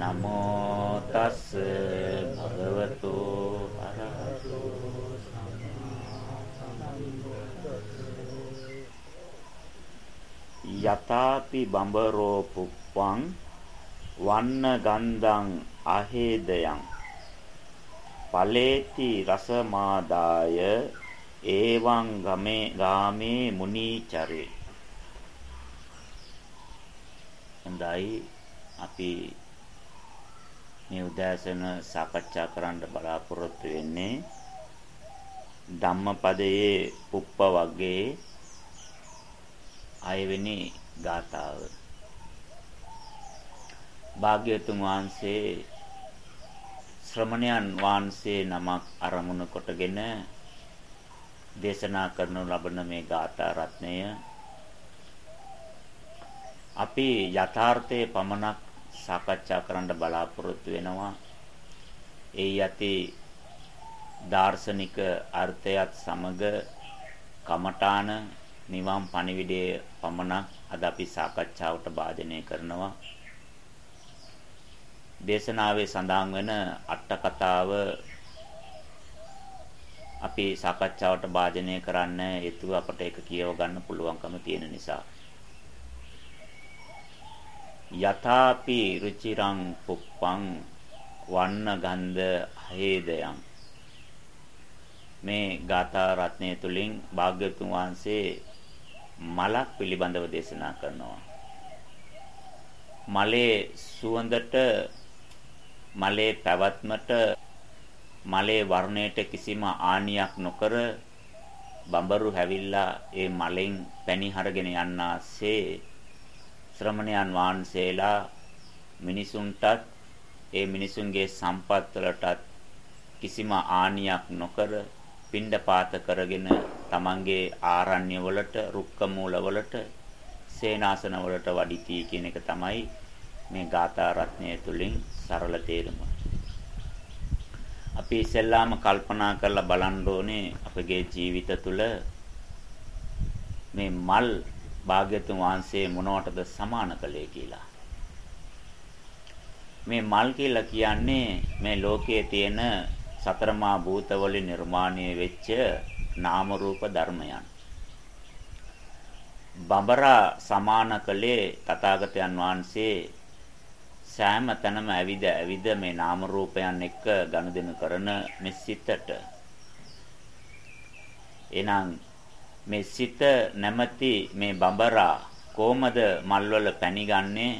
නමෝ තස් භගවතු අරහතු යතාපි බඹරෝ පුප්පං වන්න ගන්ධං අහේදයන් ඵලේති රසමාදාය ඒවං ගමේ ගාමේ මුනීචරේ. හොඳයි. අපි මේ උදෑසන සාකච්ඡා කරන්න බලාපොරොත්තු වෙන්නේ ධම්මපදයේ පුප්ප වර්ගයේ අයවෙනි ගාථාව. භාග්‍යතුන් වහන්සේ ශ්‍රමණයන් වහන්සේ නමක් අරමුණු කොටගෙන දේශනා කරනු ලබන මේ ගාථා රත්නය අපි යථාර්ථයේ පමණක් සාකච්ඡා කරන්න බලාපොරොත්තු වෙනවා. ඒ යති දාර්ශනික අර්ථයත් සමග කමඨාන නිවන් පණිවිඩය පමණක් අද අපි සාකච්ඡාවට භාජනය කරනවා. දේශනාවේ සඳහන් වෙන අට කතාව අපි සාකච්ඡාවට භාජනය කරන්න හේතුව අපට ඒක කියව ගන්න පුළුවන්කම තියෙන නිසා. යථාපි රුචිරං පුප්පං වන්න ගන්ධ හේදයන්. මේ ගාථා රත්නය තුලින් භාග්‍යතුන් වහන්සේ මලක් පිළිබඳව දේශනා කරනවා. මලේ සුවඳට මලේ පැවැත්මට මලේ වර්ණයට කිසිම ආනියක් නොකර බඹරු හැවිල්ලා ඒ මලෙන් පැණි හරගෙන යන්නාසේ ශ්‍රමණයන් වහන්සේලා මිනිසුන්ටත් ඒ මිනිසුන්ගේ සම්පත් වලටත් කිසිම ආනියක් නොකර පිණ්ඩපාත කරගෙන තමන්ගේ ආරණ්‍ය වලට රුක්ක මූල වලට සේනාසන වලට වඩිති කියන එක තමයි මේ ගාථා රත්නය තුලින් සරල තේරුම. අපි ඉස්සෙල්ලාම කල්පනා කරලා බලන්න ඕනේ අපගේ ජීවිත තුළ මේ මල් භාග්‍යතුන් වහන්සේ මොනවටද සමාන කළේ කියලා. මේ මල් කියලා කියන්නේ මේ ලෝකයේ තියෙන සතරමා භූතවලින් නිර්මාණය වෙච්ච නාම රූප ධර්මයන්. බඹරා සමාන කළේ තථාගතයන් වහන්සේ සෑම තැනම ඇවිද ඇවිද මේ නාම රූපයන් එක්ක ගනුදෙනු කරන මේ සිතට එනං මේ සිත නැමැති මේ බඹරා කොහමද මල්වල පැණි ගන්නේ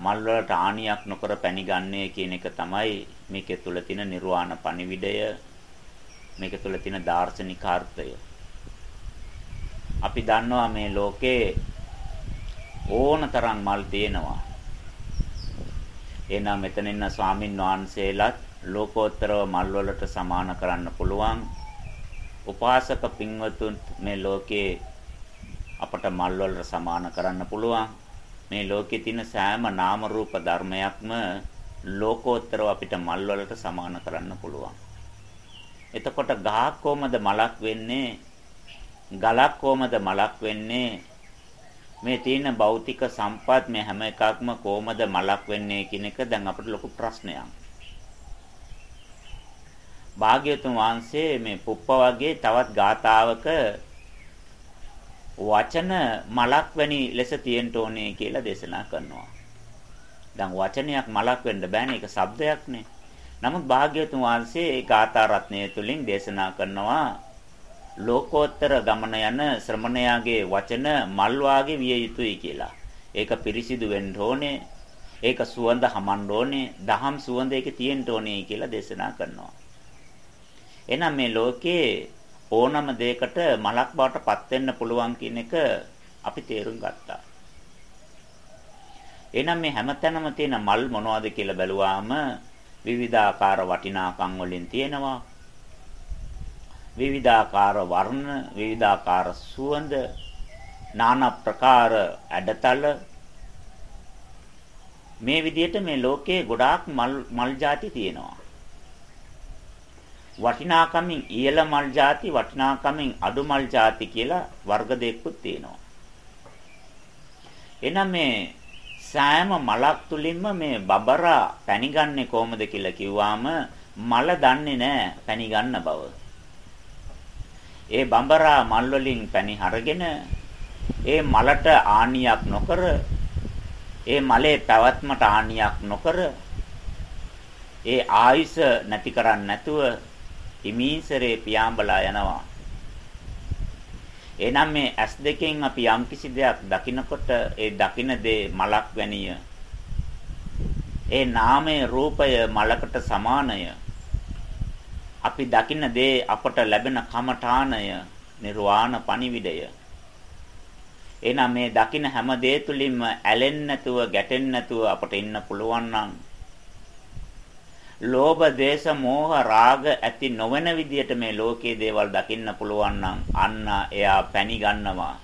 මල් වලට ආනියක් නොකර පැණි ගන්නේ කියන එක තමයි මේකේ තුල තියෙන නිර්වාණ පණිවිඩය. මේක තුල තියෙන දාර්ශනිකාර්ථය. අපි දන්නවා මේ ලෝකේ ඕනතරම් මල් තියෙනවා. එහෙනම් මෙතන ඉන්න ස්වාමින් වහන්සේලාත් ලෝකෝත්තරව මල් වලට සමාන කරන්න පුළුවන්. උපාසක පින්වතුන් මේ ලෝකේ අපට මල් වලට සමාන කරන්න පුළුවන්. මේ ලෝකේ තියෙන සෑම නාම රූප ධර්මයක්ම ලෝකෝත්තරව අපිට මල් වලට සමාන කරන්න පුළුවන්. එතකොට ගහක් කොහමද මලක් වෙන්නේ? ගලක් කොහමද මලක් වෙන්නේ? මේ තියෙන භෞතික සම්පත් මේ හැම එකක්ම කොහමද මලක් වෙන්නේ කියන එක දැන් අපිට ලොකු ප්‍රශ්නයක්. භාග්‍යතුන් වහන්සේ මේ පුප්ප වගේ තවත් ගාතාවක වචන මලක් වැනි ලෙස තියෙන්න ඕනේ කියලා දේශනා කරනවා. දැන් වචනයක් මලක් වෙන්න බෑනේ ඒක શબ્දයක්නේ. නමුත් භාග්‍යතුන් වහන්සේ ඒ ගාථා රත්නය තුලින් දේශනා කරනවා ලෝකෝත්තර ගමන යන ශ්‍රමණයාගේ වචන මල් වාගේ විය යුතුයි කියලා. ඒක පිරිසිදු වෙන්න ඕනේ. ඒක සුවඳ හමන්න ඕනේ. දහම් සුවඳ ඒකේ තියෙන්න ඕනේ කියලා දේශනා කරනවා. එහෙනම් මේ ලෝකයේ ඕනම දෙයකට මලක් බවට පත් වෙන්න පුළුවන් කියන එක අපි තේරුම් ගත්තා. එහෙනම් මේ හැමතැනම තියෙන මල් මොනවද කියලා බැලුවාම විවිධාකාර වටිනාකම් වලින් තියෙනවා. විවිධාකාර වර්ණ, විවිධාකාර සුවඳ, নানা ප්‍රකාර ඇඩතල මේ විදිහට මේ ලෝකයේ ගොඩාක් මල් මල් ಜಾති තියෙනවා. වටිනාකමින් ඉහළ මල් ಜಾති වටිනාකමින් අඩු මල් ಜಾති කියලා වර්ග දෙකකුත් තියෙනවා. එනම් මේ සෑම මලක් තුලින්ම මේ බබරා පැණිගන්නේ කොහොමද කියලා කිව්වාම මල දන්නේ නැහැ පැණි ගන්න බව. ඒ බඹරා මල් වලින් පැණි අරගෙන ඒ මලට ආනියක් නොකර ඒ මලේ පැවැත්මට ආනියක් නොකර ඒ ආයුෂ නැති කරන්නේ නැතුව හිමීසරේ පියාඹලා යනවා. එනම් මේ ඇස් දෙකෙන් අපි යම්කිසි දෙයක් දකිනකොට ඒ දකින දේ මලක් වැනිය. ඒ නාමයේ රූපය මලකට සමානය. අපි දකින දේ අපට ලැබෙන කමඨානය නිර්වාණ පණිවිඩය. එහෙනම් මේ දකින හැම දේ තුලින්ම ඇලෙන්නේ නැතුව ගැටෙන්නේ නැතුව අපට ඉන්න පුළුවන් නම් ලෝභ, දේශ, මෝහ, රාග ඇති නොවන විදියට මේ ලෝකයේ දේවල් දකින්න පුළුවන් නම් අන්න එයා පැණි ගන්නවා.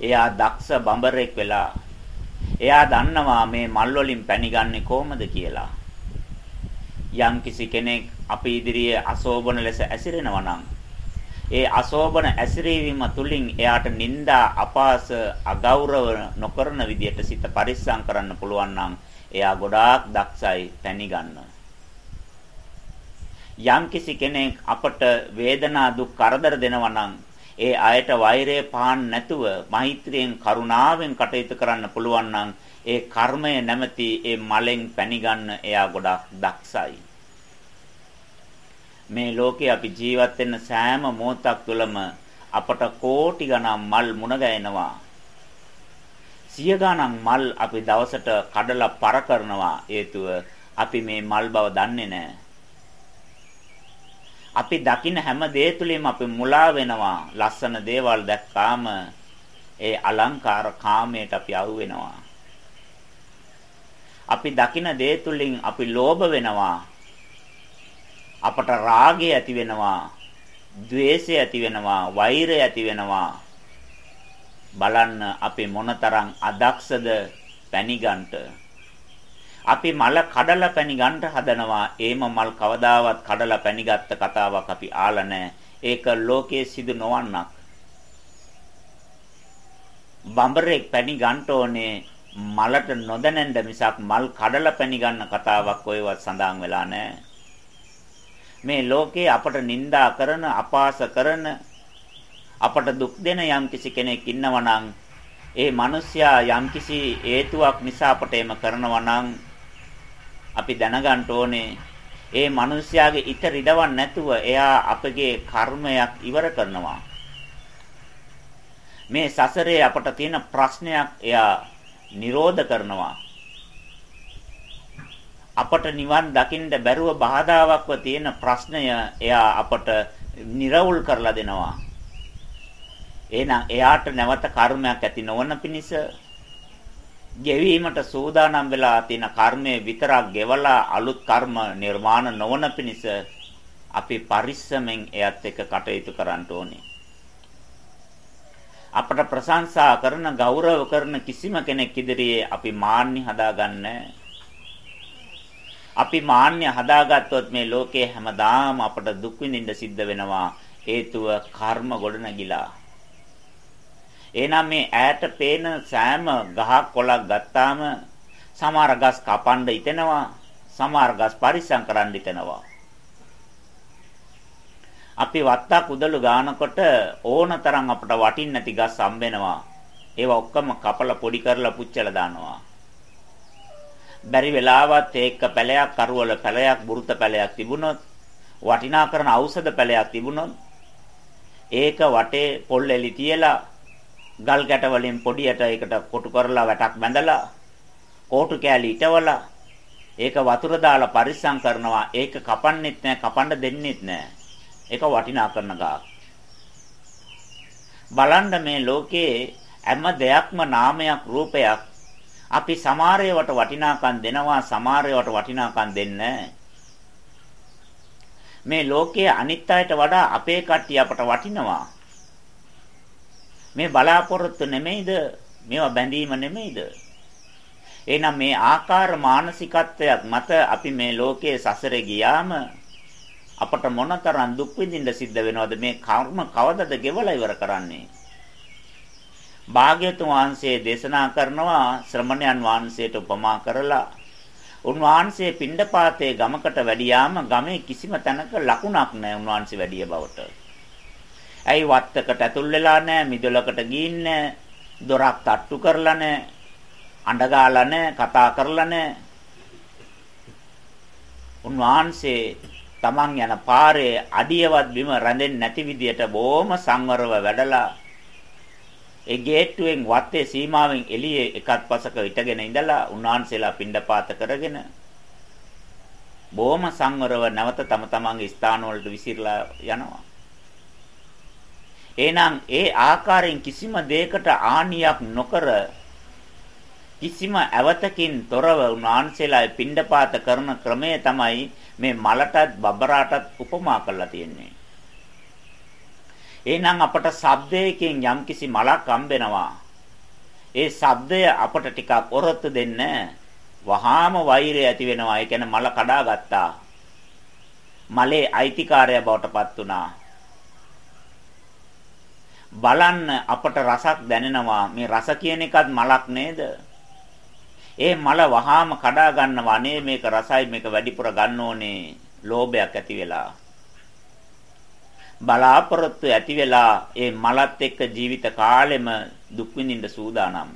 එයා දක්ෂ බඹරෙක් වෙලා එයා දන්නවා මේ මල් වලින් පැණි ගන්නෙ කොහොමද කියලා. යම් කිසි කෙනෙක් අපි ඉදිරියේ අශෝභන ලෙස ඇසිරෙනවා නම් ඒ අශෝභන ඇසිරීම තුලින් එයාට නිന്ദා අපාස අගෞරව නොකරන විදියට සිත පරිස්සම් කරන්න පුළුවන් නම් එයා ගොඩාක් දක්ෂයි පැණි ගන්න. යම්කිසි කෙනෙක් අපට වේදනා දුක් කරදර දෙනවා නම් ඒ අයට වෛරය පාන්න නැතුව මෛත්‍රියෙන් කරුණාවෙන් කටයුතු කරන්න පුළුවන් නම් ඒ කර්මය නැමැති ඒ මලෙන් පැණි ගන්න එයා ගොඩාක් දක්ෂයි. මේ ලෝකේ අපි ජීවත් වෙන සෑම මොහොතක් තුළම අපට කෝටි ගණන් මල් මුණ ගැහෙනවා. සිය ගණන් මල් අපි දවසට කඩලා පර කරනවා හේතුව අපි මේ මල් බව දන්නේ නැහැ. අපි දකින හැම දේ තුලින්ම අපි මුලා වෙනවා. ලස්සන දේවල් දැක්කාම ඒ අලංකාර කාමයට අපි අහු වෙනවා. අපි දකින දේ තුලින් අපි ලෝභ වෙනවා. අපට රාගය ඇති වෙනවා. ద్వේෂය ඇති වෙනවා. වෛරය ඇති වෙනවා. බලන්න අපි මොනතරම් අදක්ෂද පැණිගන්ට. අපි මල කඩලා පැණි ගන්න හදනවා. ඒම මල් කවදාවත් කඩලා පැණි ගත්ත කතාවක් අපි ආලා නැහැ. ඒක ලෝකයේ සිදු නොවන්නක්. බඹරෙක් පැණි ගන්න ඕනේ මලට නොදැනෙන්න මිසක් මල් කඩලා පැණි ගන්න කතාවක් ඔයවත් සඳහන් වෙලා නැහැ. මේ ලෝකේ අපට නිඳා කරන අපාස කරන අපට දුක් දෙන යම්කිසි කෙනෙක් ඉන්නවා නම් ඒ මිනිසයා යම්කිසි හේතුවක් නිසා අපට එම කරනවා නම් අපි දැනගන්න ඕනේ ඒ මිනිසයාගේ ිත රිදවන්න නැතුව එයා අපගේ කර්මයක් ඉවර කරනවා. මේ සසරේ අපට තියෙන ප්‍රශ්නයක් එයා නිරෝධ කරනවා. අපට නිවන් දකින්න බැරුව බාධාවක්ව තියෙන ප්‍රශ්නය එයා අපට නිර්වුල් කරලා දෙනවා. එහෙනම් එයාට නැවත කර්මයක් ඇති නොවන පිණිස ගෙවීමට සූදානම් වෙලා තියෙන කර්මය විතරක් ගෙවලා අලුත් කර්ම නිර්මාණ නොවන පිණිස අපි පරිස්සමෙන් එයත් එක්ක කටයුතු කරන්න ඕනේ. අපට ප්‍රශංසා කරන ගෞරව කරන කිසිම කෙනෙක් ඉදිරියේ අපි මාන්නි හදාගන්නේ අපි මාන්නය හදාගත්තොත් මේ ලෝකේ හැමදාම අපට දුක් විඳින්න සිද්ධ වෙනවා හේතුව කර්ම ගොඩනැගිලා එහෙනම් මේ ඈට පේන සෑම ගහක් කොළක් ගත්තාම සමහර ගස් කපන්න හිතෙනවා සමහර ගස් පරිස්සම් කරන්න හිතෙනවා. අපි වත්තක් උදළු ගානකොට ඕනතරම් අපට වටින් නැති ගස් හම්බෙනවා. ඒවා ඔක්කොම කපලා පොඩි කරලා පුච්චලා දානවා. බැරි වෙලාවත් ඒක පැලයක් කරවල පැලයක් බුරුත පැලයක් තිබුණොත් වටිනා කරන ඖෂධ පැලයක් තිබුණොත් ඒක වටේ පොල් එලි තියලා ගල් ගැට වලින් පොඩියට ඒකට කොටු කරලා වැටක් බැඳලා කෝටු කෑලි ඉටවලා ඒක වතුර දාලා පරිස්සම් කරනවා. ඒක කපන්නෙත් නෑ කපන්න දෙන්නෙත් නෑ. ඒක වටිනා කරන ගාක්. බලන්න මේ ලෝකේ හැම දෙයක්ම නාමයක් රූපයක්. අපි සමහරේවට වටිනාකම් දෙනවා සමහරේවට වටිනාකම් දෙන්නේ මේ ලෝකයේ අනිත් අයට වඩා අපේ කට්ටිය අපට වටිනවා. මේ බලාපොරොත්තු නෙමෙයිද? මේවා බැඳීම නෙමෙයිද? එහෙනම් මේ ආකාර මානසිකත්වයක් මත අපි මේ ලෝකයේ සසරේ ගියාම අපට මොනතරම් දුක් විඳින්න සිද්ධ වෙනවද මේ කර්ම කවදද ගෙවලා ඉවර කරන්නේ භාග්‍යතුන් වහන්සේ දේශනා කරනවා ශ්‍රමණයන් වහන්සේට උපමා කරලා උන්වහන්සේ පිණ්ඩපාතේ ගමකට වැඩියාම ගමේ කිසිම තැනක ලකුණක් නැහැ උන්වහන්සේ වැඩිය බවට. ඇයි වත්තකට ඇතුල් වෙලා නැහැ, මිදුලකට ගිහින් නැහැ, දොරක් තට්ටු කරලා නැහැ, අඬ ගාලා නැහැ, කතා කරලා නැහැ. උන්වහන්සේ තමන් යන පාරේ අඩියවත් බිම රැඳෙන්නේ නැති විදියට බොහොම සංවරව වැඩලා ඒ ගේට්ටුවෙන් වත්තේ සීමාවෙන් එළියේ එකත් පසක ඉටගෙන ඉඳලා උන්වහන්සේලා පිණ්ඩපාත කරගෙන බොහොම සංවරව නැවත තම තමන්ගේ ස්ථාන වලට විසිරලා යනවා. එහෙනම් ඒ ආකාරයෙන් කිසිම දෙයකට ආනියක් නොකර කිසිම ඇවතකින් තොරව උන්වහන්සේලා පිණ්ඩපාත කරන ක්‍රමය තමයි මේ මලටත් බබරාටත් උපමා කරලා තියෙන්නේ. එහෙනම් අපට ශබ්දයකින් යම්කිසි මලක් හම්බෙනවා. ඒ ශබ්දය අපට ටිකක් ඔරොත්තු දෙන්න වහාම වෛරය ඇති වෙනවා. ඒ කියන්නේ මල කඩාගත්තා. මලේ අයිතිකාරය බවට පත් වුණා. බලන්න අපට රසක් දැනෙනවා. මේ රස කියන එකත් මලක් නේද? ඒ මල වහාම කඩා ගන්නවා. අනේ මේක රසයි මේක වැඩිපුර ගන්න ඕනේ. ලෝභයක් ඇති වෙලා. බලාපොරොත්තු ඇති වෙලා ඒ මලත් එක්ක ජීවිත කාලෙම දුක් විඳින්න සූදානම්.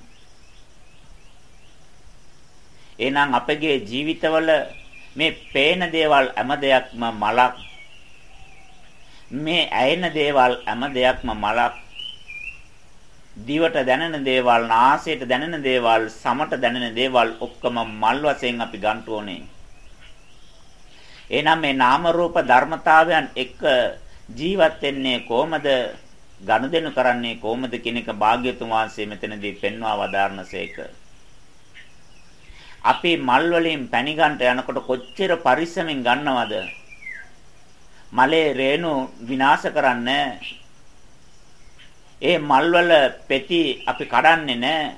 එහෙනම් අපගේ ජීවිතවල මේ පේන දේවල් හැම දෙයක්ම මලක්. මේ ඇයෙන දේවල් හැම දෙයක්ම මලක්. දිවට දැනෙන දේවල්, නාසයට දැනෙන දේවල්, සමට දැනෙන දේවල් ඔක්කොම මල් වශයෙන් අපි ගන්න ඕනේ. එහෙනම් මේ නාම රූප ධර්මතාවයන් එක්ක ජීවත් වෙන්නේ කොහමද? ගනුදෙනු කරන්නේ කොහමද කියන එක භාග්‍යතුන් වහන්සේ මෙතනදී පෙන්වා වදාරනසේක. අපි මල් වලින් පැණි ගන්නට යනකොට කොච්චර පරිස්සමෙන් ගන්නවද? මලේ රේණු විනාශ කරන්නේ ඒ මල් වල පෙති අපි කඩන්නේ නැහැ.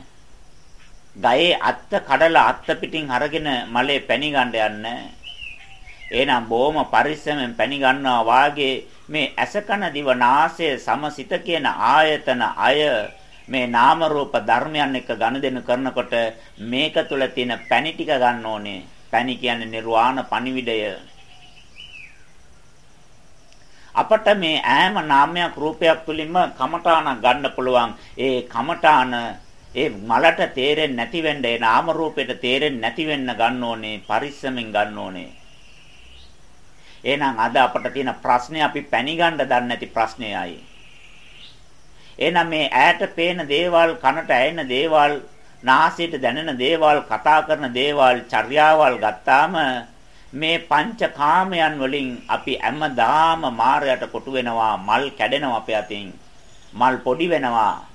ගයේ අත්ත කඩලා අත්ත පිටින් අරගෙන මලේ පැණි ගන්න යන්නේ. එහෙනම් බොහොම පරිස්සමෙන් පැණි ගන්නවා වාගේ මේ ඇසකන දිව නාසය සමසිත කියන ආයතන අය මේ නාම රූප ධර්මයන් එක්ක ගනුදෙනු කරනකොට මේක තුල තියෙන පැණි ටික ගන්න ඕනේ. පැණි කියන්නේ නිර්වාණ පණිවිඩය. අපට මේ ඈම නාමයක් රූපයක් තුලින්ම කමඨාන ගන්න පුළුවන්. ඒ කමඨාන ඒ මලට තේරෙන්නේ නැති වෙන්න ඒ නාම රූපෙට තේරෙන්නේ නැති වෙන්න ගන්න ඕනේ. පරිස්සමෙන් ගන්න ඕනේ. එහෙනම් අද අපට තියෙන ප්‍රශ්නේ අපි පැණි ගන්න දන්නේ නැති ප්‍රශ්නයයි. එහෙනම් මේ ඈට පේන දේවල්, කනට ඇහෙන දේවල්, නාසයට දැනෙන දේවල්, කතා කරන දේවල්, චර්යාවල් ගත්තාම මේ පංචකාමයන් වලින් අපි හැමදාම මායයට කොටු වෙනවා, මල් කැඩෙනවා අපේ අතින්. මල් පොඩි වෙනවා.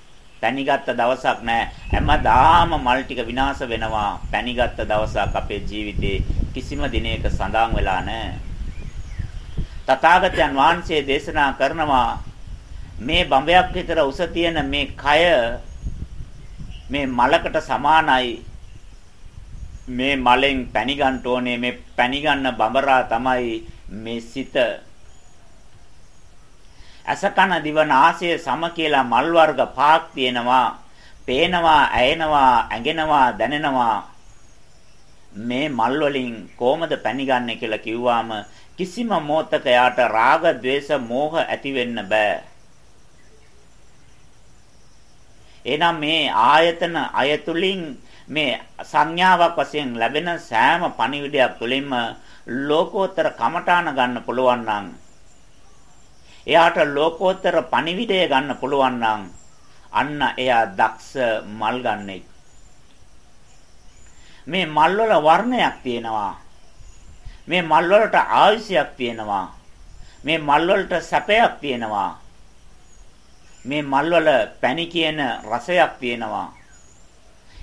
පැණිගත්ත දවසක් නැහැ. හැමදාම මල් ටික විනාශ වෙනවා. පැණිගත්ත දවසක් අපේ ජීවිතේ කිසිම දිනයක සඳහන් වෙලා නැහැ. තථාගතයන් වහන්සේ දේශනා කරනවා මේ බඹයක් විතර උස තියෙන මේ කය මේ මලකට සමානයි මේ මලෙන් පැණි ගන්න ඕනේ. මේ පැණි ගන්න බඹරා තමයි මේ සිත. අසකන දිවනාසය සම කියලා මල් වර්ග පහක් තියෙනවා. පේනවා ඇයෙනවා ඇඟෙනවා දැනෙනවා. මේ මල් වලින් කොහමද පැණි ගන්නෙ කියලා කිව්වාම කිසිම මොහතක යාට රාග, ద్వේෂ, මෝහ ඇති වෙන්න බෑ. එහෙනම් මේ ආයතන අයතුලින් මේ සංඥාවක් වශයෙන් ලැබෙන සෑම පණිවිඩයක් තුළින්ම ලෝකෝත්තර කමඨාන ගන්න පුළුවන් නම් එයාට ලෝකෝත්තර පණිවිඩය ගන්න පුළුවන් නම් අන්න එයා දක්ෂ මල් ගන්නෙක් මේ මල් වල වර්ණයක් තියෙනවා මේ මල් වලට ආයුෂයක් තියෙනවා. මේ මල් වලට සැපයක් තියෙනවා. මේ මල් වල පැණි කියන රසයක් තියෙනවා.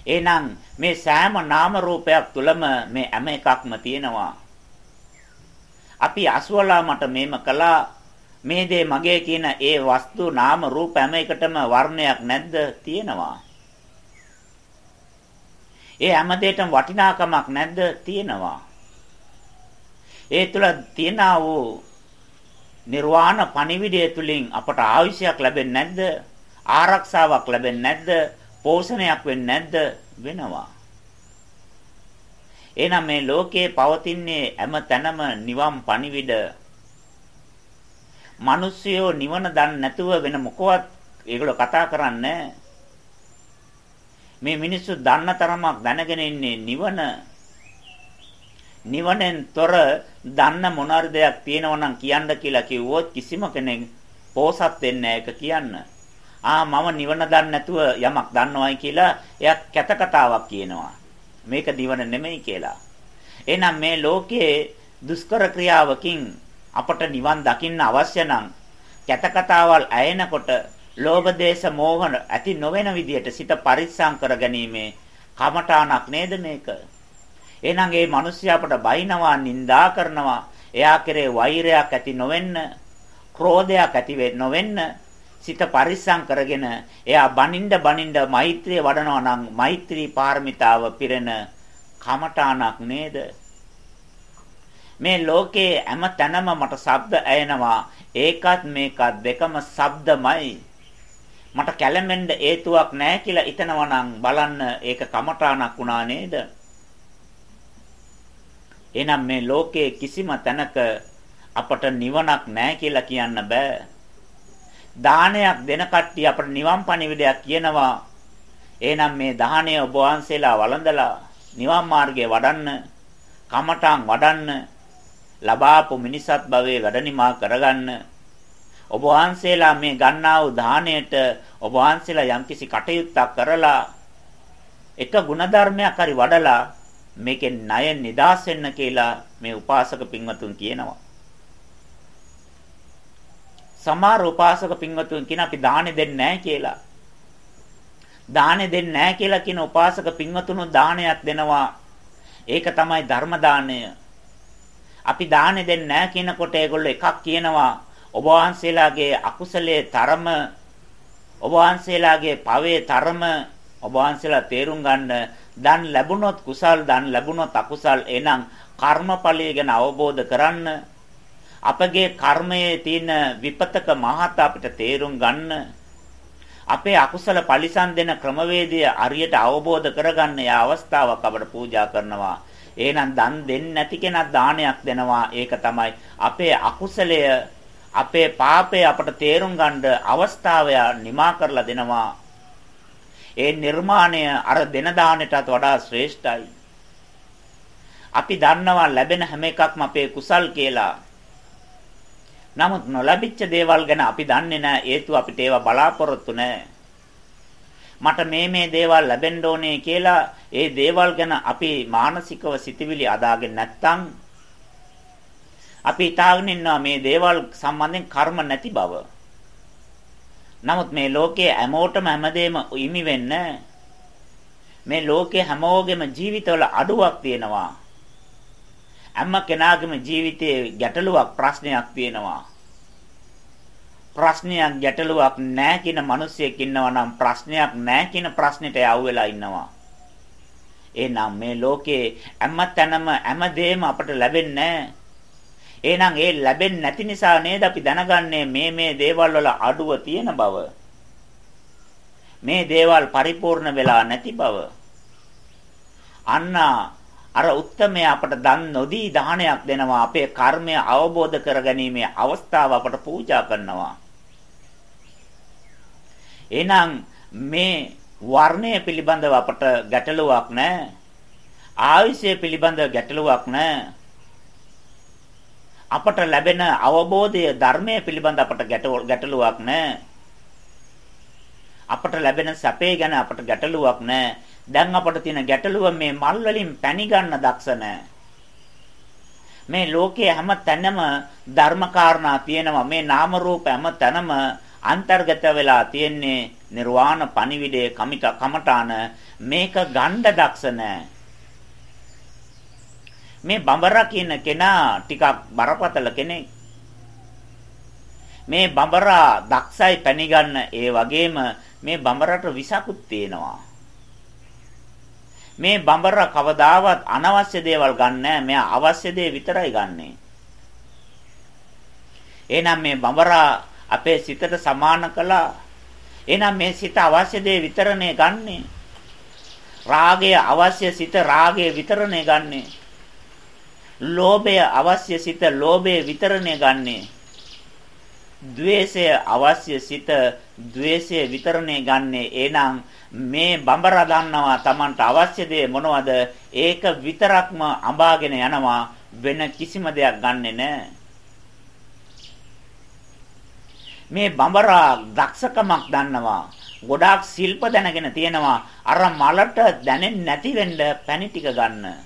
එහෙනම් මේ සෑම නාම රූපයක් තුලම මේ හැම එකක්ම තියෙනවා. අපි අසුවලා මට මේම කළා මේ දේ මගේ කියන ඒ වස්තු නාම රූප හැම එකටම වර්ණයක් නැද්ද තියෙනවා. ඒ හැම දෙයකටම වටිනාකමක් නැද්ද තියෙනවා. ඒ තුළ තියනා වූ නිර්වාණ පණිවිඩය තුලින් අපට ආයුෂයක් ලැබෙන්නේ නැද්ද? ආරක්ෂාවක් ලැබෙන්නේ නැද්ද? පෝෂණයක් වෙන්නේ නැද්ද? වෙනවා. එහෙනම් මේ ලෝකයේ පවතින්නේ හැම තැනම නිවන් පණිවිඩ. මිනිස්සුયો නිවන දන්නේ නැතුව වෙන මොකවත් ඒගොල්ලෝ කතා කරන්නේ මේ මිනිස්සු දන්න තරමක් දැනගෙන ඉන්නේ නිවන. නිවනෙන් තොර දන්න මොනාරි දෙයක් තියෙනවා නම් කියන්න කියලා කිව්වොත් කිසිම කෙනෙක් පෝසත් වෙන්නේ නැහැ ඒක කියන්න. ආ මම නිවන දන්නේ නැතුව යමක් දන්නවයි කියලා එයා කැත කතාවක් කියනවා. මේක නිවන නෙමෙයි කියලා. එහෙනම් මේ ලෝකයේ දුෂ්කර ක්‍රියාවකින් අපට නිවන් දකින්න අවශ්‍ය නම් කැත කතාවල් ඇයෙනකොට ලෝභ දේශ මෝහ ඇති නොවන විදියට සිත පරිස්සම් කරගැනීමේ කමඨාණක් නේද මේක? එහෙනම් මේ මිනිස්සු අපට බයිනවා නිඳා කරනවා එයා කෙරේ වෛරයක් ඇති නොවෙන්න ක්‍රෝධයක් ඇති නොවෙන්න සිත පරිස්සම් කරගෙන එයා බනින්න බනින්න මෛත්‍රිය වඩනවා නම් මෛත්‍රී පාරමිතාව පිරෙන කමඨාණක් නේද? මේ ලෝකේ හැම තැනම මට ශබ්ද ඇයෙනවා. ඒකත් මේකත් දෙකම ශබ්දමයි. මට කැළඹෙන්න හේතුවක් නැහැ කියලා හිතනවා නම් බලන්න ඒක කමඨාණක් වුණා නේද? එහෙනම් මේ ලෝකයේ කිසිම තැනක අපට නිවනක් නැහැ කියලා කියන්න බෑ. දානයක් දෙන කට්ටිය අපට නිවන් පණිවිඩයක් කියනවා. එහෙනම් මේ දාහණය ඔබ වහන්සේලා වළඳලා නිවන් මාර්ගයේ වඩන්න, කමඨාන් වඩන්න, ලබාපු මිනිසත් භවයේ වැඩනිමා කරගන්න. ඔබ වහන්සේලා මේ ගන්නා වූ දාණයට ඔබ වහන්සේලා යම්කිසි කටයුත්තක් කරලා එක ಗುಣධර්මයක් හරි වඩලා මේකෙන් ණය නිදාස් වෙන්න කියලා මේ උපාසක පින්වතුන් කියනවා. සමහර උපාසක පින්වතුන් කියන අපි දානෙ දෙන්නේ නැහැ කියලා. දානෙ දෙන්නේ නැහැ කියලා කියන උපාසක පින්වතුන් දානයක් දෙනවා. ඒක තමයි ධර්ම දාණය. අපි දානෙ දෙන්නේ නැහැ කියනකොට ඒගොල්ලෝ එකක් කියනවා. ඔබ වහන්සේලාගේ අකුසලයේ තරම ඔබ වහන්සේලාගේ පවේ තරම ඔබ වහන්සේලා තේරුම් ගන්න දන් ලැබුණොත් කුසල් දන් ලැබුණොත් අකුසල් එනම් කර්මඵලය ගැන අවබෝධ කරන්න අපගේ කර්මයේ තියෙන විපතක මහත අපිට තේරුම් ගන්න අපේ අකුසල පරිසම් දෙන ක්‍රමවේදය අරියට අවබෝධ කරගන්න යා අවස්ථාවක් අපට පූජා කරනවා. එහෙනම් දන් දෙන්නේ නැති කෙනා දානයක් දෙනවා. ඒක තමයි අපේ අකුසලය අපේ පාපය අපට තේරුම් ගන්න අවස්ථාව නිමා කරලා දෙනවා. ඒ නිර්මාණය අර දෙන දාණයටත් වඩා ශ්‍රේෂ්ඨයි. අපි දන්නවා ලැබෙන හැම එකක්ම අපේ කුසල් කියලා. නමුත් නොලැබිච්ච දේවල් ගැන අපි දන්නේ නැහැ. හේතුව අපිට ඒවා බලාපොරොත්තු නැහැ. මට මේ මේ දේවල් ලැබෙන්න ඕනේ කියලා ඒ දේවල් ගැන අපි මානසිකව සිතවිලි අදාගෙන නැත්තම් අපි හිතාගෙන ඉන්නවා මේ දේවල් සම්බන්ධයෙන් කර්ම නැති බව. නමුත් මේ ලෝකයේ හැමෝටම හැමදේම ඉමි වෙන්නේ මේ ලෝකයේ හැමෝගෙම ජීවිතවල අඩුවක් තියෙනවා. හැම කෙනාගේම ජීවිතයේ ගැටලුවක් ප්‍රශ්නයක් තියෙනවා. ප්‍රශ්නයක් ගැටලුවක් නැහැ කියන මිනිසෙක් ඉන්නවා නම් ප්‍රශ්නයක් නැහැ කියන ප්‍රශ්නෙට යවුවෙලා ඉන්නවා. එහෙනම් මේ ලෝකේ හැම තැනම හැමදේම අපට ලැබෙන්නේ එහෙනම් ඒ ලැබෙන්නේ නැති නිසා නේද අපි දැනගන්නේ මේ මේ දේවල් වල අඩුව තියෙන බව. මේ දේවල් පරිපූර්ණ වෙලා නැති බව. අන්න අර උත්තරමය අපට දන් නොදී දානයක් දෙනවා. අපේ කර්මය අවබෝධ කරගැනීමේ අවස්ථාව අපට පූජා කරනවා. එහෙනම් මේ වර්ණය පිළිබඳව අපට ගැටලුවක් නැහැ ආයුෂය පිළිබඳව ගැටලුවක් නැහැ අපට ලැබෙන අවබෝධය ධර්මය පිළිබඳ අපට ගැටලුවක් නැහැ අපට ලැබෙන සැපේ ගැන අපට ගැටලුවක් නැහැ දැන් අපට තියෙන ගැටලුව මේ මල් වලින් පැණි ගන්න දක්ෂ මේ ලෝකයේ හැම තැනම ධර්මකාරණා තියෙනවා. මේ නාම රූප හැම තැනම අන්තර්ගත වෙලා තියෙන්නේ නිර්වාණ පණිවිඩයේ කමිට කමඨාන මේක ගණ්ඩ දක්ෂ මේ බඹරා කියන කෙනා ටිකක් බරපතල කෙනෙක්. මේ බඹරා දක්ෂයි පැණි ගන්න ඒ වගේම මේ බඹරට විසකුත් තියෙනවා. මේ බඹර කවදාවත් අනවශ්‍ය දේවල් ගන්නෑ. මෙයා අවශ්‍ය දේ විතරයි ගන්නෙ. එහෙනම් මේ බඹරා අපේ සිතට සමාන කළා. එහෙනම් මේ සිත අවශ්‍ය දේ විතරනේ ගන්නෙ. රාගය අවශ්‍ය සිත රාගය විතරනේ ගන්නෙ. ලෝභය අවශ්‍ය සිත ලෝභය විතරනේ ගන්නෙ. ද්වේෂය අවශ්‍ය සිත ද්වේෂය විතරනේ ගන්නෙ. එහෙනම් මේ බඹර දන්නවා Tamanට අවශ්‍ය දේ මොනවද? ඒක විතරක්ම අඹාගෙන යනවා වෙන කිසිම දෙයක් ගන්නෙ නැහැ. මේ බඹරා දක්ෂකමක් දන්නවා. ගොඩාක් ශිල්ප දැනගෙන තියෙනවා. අර මලට දැනෙන්නේ නැති වෙන්න පැණි ටික ගන්න.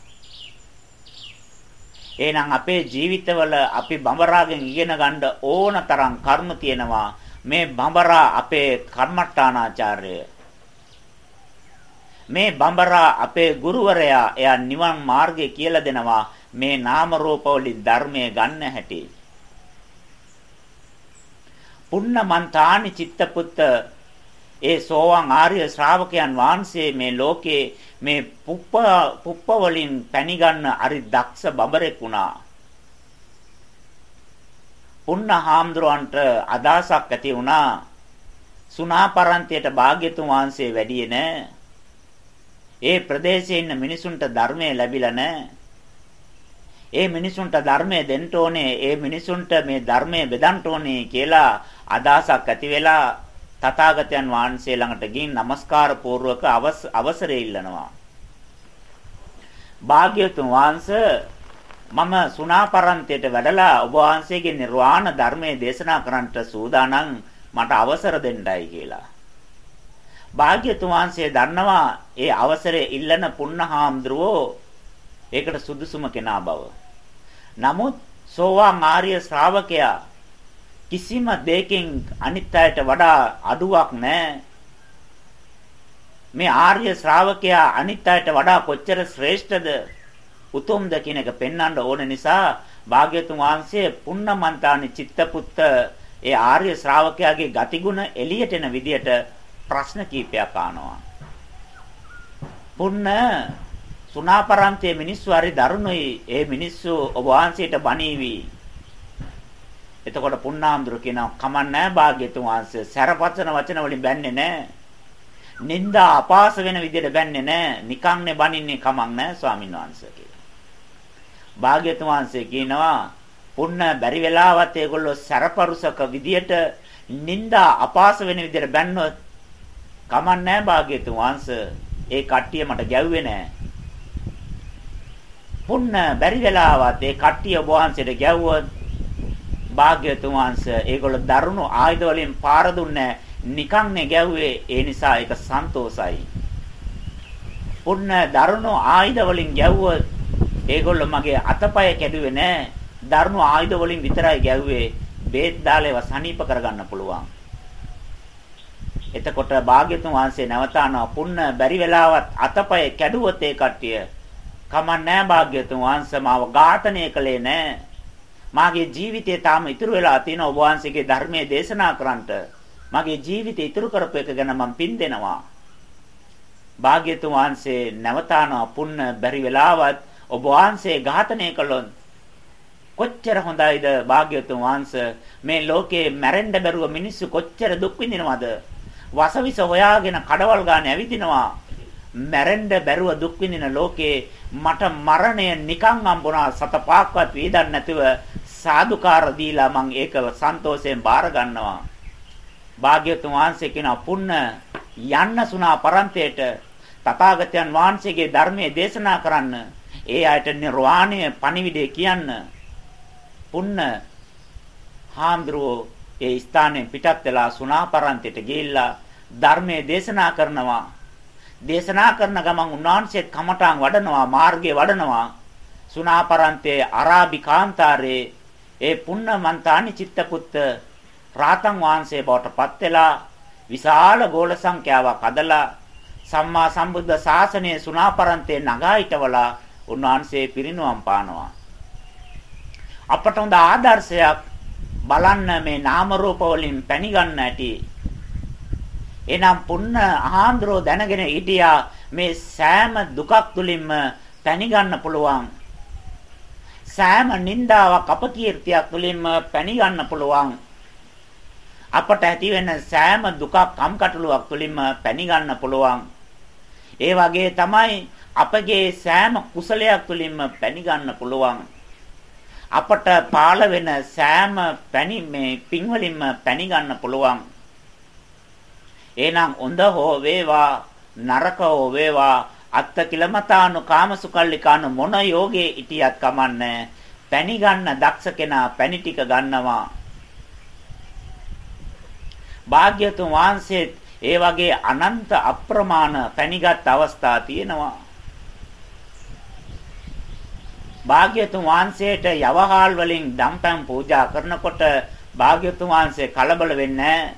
එහෙනම් අපේ ජීවිතවල අපි බඹරාගෙන් ඉගෙන ගන්න ඕන තරම් කර්ම තියෙනවා. මේ බඹරා අපේ කර්මට්ටානාචාර්ය. මේ බඹරා අපේ ගුරුවරයා එයා නිවන් මාර්ගය කියලා දෙනවා. මේ නාම රූප වලින් ධර්මය ගන්න හැටි. පුන්නමන්තානි චිත්තපුත්ත ඒ සෝවාන් ආර්ය ශ්‍රාවකයන් වහන්සේ මේ ලෝකේ මේ පුප්ප පුප්ප වලින් පැණි ගන්න අරි දක්ෂ බබරෙක් වුණා. පුන්න හාමුදුරන්ට අදාසක් ඇති වුණා. සුණාපරන්තියට භාග්‍යතුන් වහන්සේ වැඩියේ නෑ. ඒ ප්‍රදේශයේ ඉන්න මිනිසුන්ට ධර්මය ලැබිලා නෑ. ඒ මිනිසුන්ට ධර්මය දෙන්න ඕනේ, ඒ මිනිසුන්ට මේ ධර්මය බෙදන්න ඕනේ කියලා අදහසක් ඇති වෙලා තථාගතයන් වහන්සේ ළඟට ගිහින් নমස්කාර පූර්වක අවසරය ඉල්ලනවා. භාග්‍යතුන් වහන්සේ මම සුණාපරන්තයට වැඩලා ඔබ වහන්සේගේ නිර්වාණ ධර්මයේ දේශනා කරන්නට සූදානම් මට අවසර දෙන්නයි කියලා. භාග්‍යතුන් වහන්සේ දන්නවා ඒ අවසරය ඉල්ලන පුන්නහාම්ද්‍රවෝ ඒකට සුදුසුම කෙනා බව. නමුත් සෝවාන් ආර්ය ශ්‍රාවකයා කිසිම දෙයකින් අනිත් අයට වඩා අඩුවක් නැහැ. මේ ආර්ය ශ්‍රාවකයා අනිත් අයට වඩා කොච්චර ශ්‍රේෂ්ඨද උතුම්ද කියන එක පෙන්වන්න ඕන නිසා භාග්‍යතුන් වහන්සේ පුන්නමන්තානි චිත්තපුත්ත ඒ ආර්ය ශ්‍රාවකයාගේ ගතිගුණ එළියට එන විදියට ප්‍රශ්න කීපයක් අහනවා. පුන්න සුණාපරන්තයේ මිනිස්සු හරි දරුණුයි. ඒ මිනිස්සු ඔබ වහන්සේට බණීවි. එතකොට පුණ්ණාම්දුර කියනවා කමන්නෑ භාග්‍යතුන් වහන්සේ සැරපතන වචන වලින් බැන්නේ නෑ. නින්දා අපාස වෙන විදිහට බැන්නේ නෑ. නිකන්නේ බනින්නේ කමක් නෑ ස්වාමීන් වහන්සේ කියලා. භාග්‍යතුන් වහන්සේ කියනවා පුන්න බැරි වෙලාවත් ඒගොල්ලෝ සැරපරුසක විදියට නින්දා අපාස වෙන විදිහට බැන්නොත් කමක් නෑ භාග්‍යතුන් වහන්සේ. ඒ කට්ටිය මට ගැව්වේ නෑ. පුන්න බැරි වෙලාවත් ඒ කට්ටිය වහන්සේට ගැව්වොත් භාග්‍යතුන් වහන්සේ ඒගොල්ලෝ දරුණු ආයුධ වලින් පාර දුන්නේ නිකන් නේ ගැව්වේ ඒ නිසා ඒක සන්තෝසයි. පුන්න දරුණු ආයුධ වලින් ගැව්වොත් ඒගොල්ලෝ මගේ අතපය කැඩුවේ නෑ. දරුණු ආයුධ වලින් විතරයි ගැව්වේ. බේත් දාලා ඒවා සනීප කරගන්න පුළුවන්. එතකොට භාග්‍යතුන් වහන්සේ නැවතානවා පුන්න බැරි වෙලාවත් අතපය කැඩුවොත් ඒ කට්ටිය කමක් නෑ භාග්‍යතුන් වහන්සේ මාව ඝාතනය කළේ නෑ මාගේ ජීවිතය තාම ඉතුරු වෙලා තියෙන ඔබ වහන්සේගේ ධර්මයේ දේශනා කරන්නට මගේ ජීවිතය ඉතුරු කරපු එක ගැන මම පින් දෙනවා. භාග්‍යතුන් වහන්සේ නැවතානවා පුන්න බැරි වෙලාවත් ඔබ වහන්සේ ඝාතනය කළොත් කොච්චර හොඳයිද භාග්‍යතුන් වහන්සේ? මේ ලෝකේ මැරෙන්න බැරුව මිනිස්සු කොච්චර දුක් විඳිනවද? වසවිස හොයාගෙන කඩවල් ගන්න ඇවිදිනවා. මැරෙන්න බැරුව දුක් විඳින ලෝකේ මට මරණය නිකන් හම්බුණා. සතපාක්වත් වේදන් නැතුව සාදුකාර දීලා මං ඒක සන්තෝෂයෙන් බාර ගන්නවා. භාග්‍යතුන් වහන්සේ කියන පුන්න යන්න සුණා පරන්තයට තථාගතයන් වහන්සේගේ ධර්මයේ දේශනා කරන්න. ඒ අයට නිර්වාණය පණිවිඩය කියන්න. පුන්න හාමුදුරුවෝ ඒ ස්ථානයෙන් පිටත් වෙලා සුණා පරන්තයට ගිහිල්ලා ධර්මයේ දේශනා කරනවා. දේශනා කරන ගමන් උන්වහන්සේත් කමඨාන් වඩනවා මාර්ගයේ වඩනවා. සුණාපරන්තේ අරාබි කාන්තාරේ ඒ පුන්නමන්තානි චිත්තපුත්ත රාතන් වහන්සේ බවට පත් වෙලා විශාල ගෝල සංඛ්‍යාවක් අදලා සම්මා සම්බුද්ධ ශාසනයේ සුණාපරන්තේ නගා හිටවලා උන්වහන්සේ පිරිනුවම් පානවා. අපට හොඳ ආදර්ශයක් බලන්න මේ නාම රූප වලින් පැණි ගන්න ඇති. එනම් පුන්න ආන්දරෝ දැනගෙන හිටියා මේ සෑම දුකක් තුලින්ම පැණි ගන්න පුළුවන්. සෑම නිന്ദාවක් අපකීර්තියක් තුලින්ම පැණි ගන්න පුළුවන්. අපට ඇති වෙන සෑම දුකක් කම්කටොළුවක් තුළින්ම පැණි ගන්න පුළුවන්. ඒ වගේ තමයි අපගේ සෑම කුසලයක් තුළින්ම පැණි ගන්න පුළුවන්. අපට පාළ වෙන සෑම පැණි මේ පින් වලින්ම පැණි ගන්න පුළුවන්. එහෙනම් හොඳ හෝ වේවා නරක හෝ වේවා අත්ත කිලමතානු කාමසුකල්ලිකානු මොන යෝගේ ඉටියත් කමන්නේ පැණි ගන්න දක්ෂ කෙනා පැණි ටික ගන්නවා. භාග්‍යතුන් වහන්සේත් ඒ වගේ අනන්ත අප්‍රමාණ පැණිගත් අවස්ථා තියෙනවා. භාග්‍යතුන් වහන්සේට යවහාල් වලින් දම්පැන් පූජා කරනකොට භාග්‍යතුන් වහන්සේ කලබල වෙන්නේ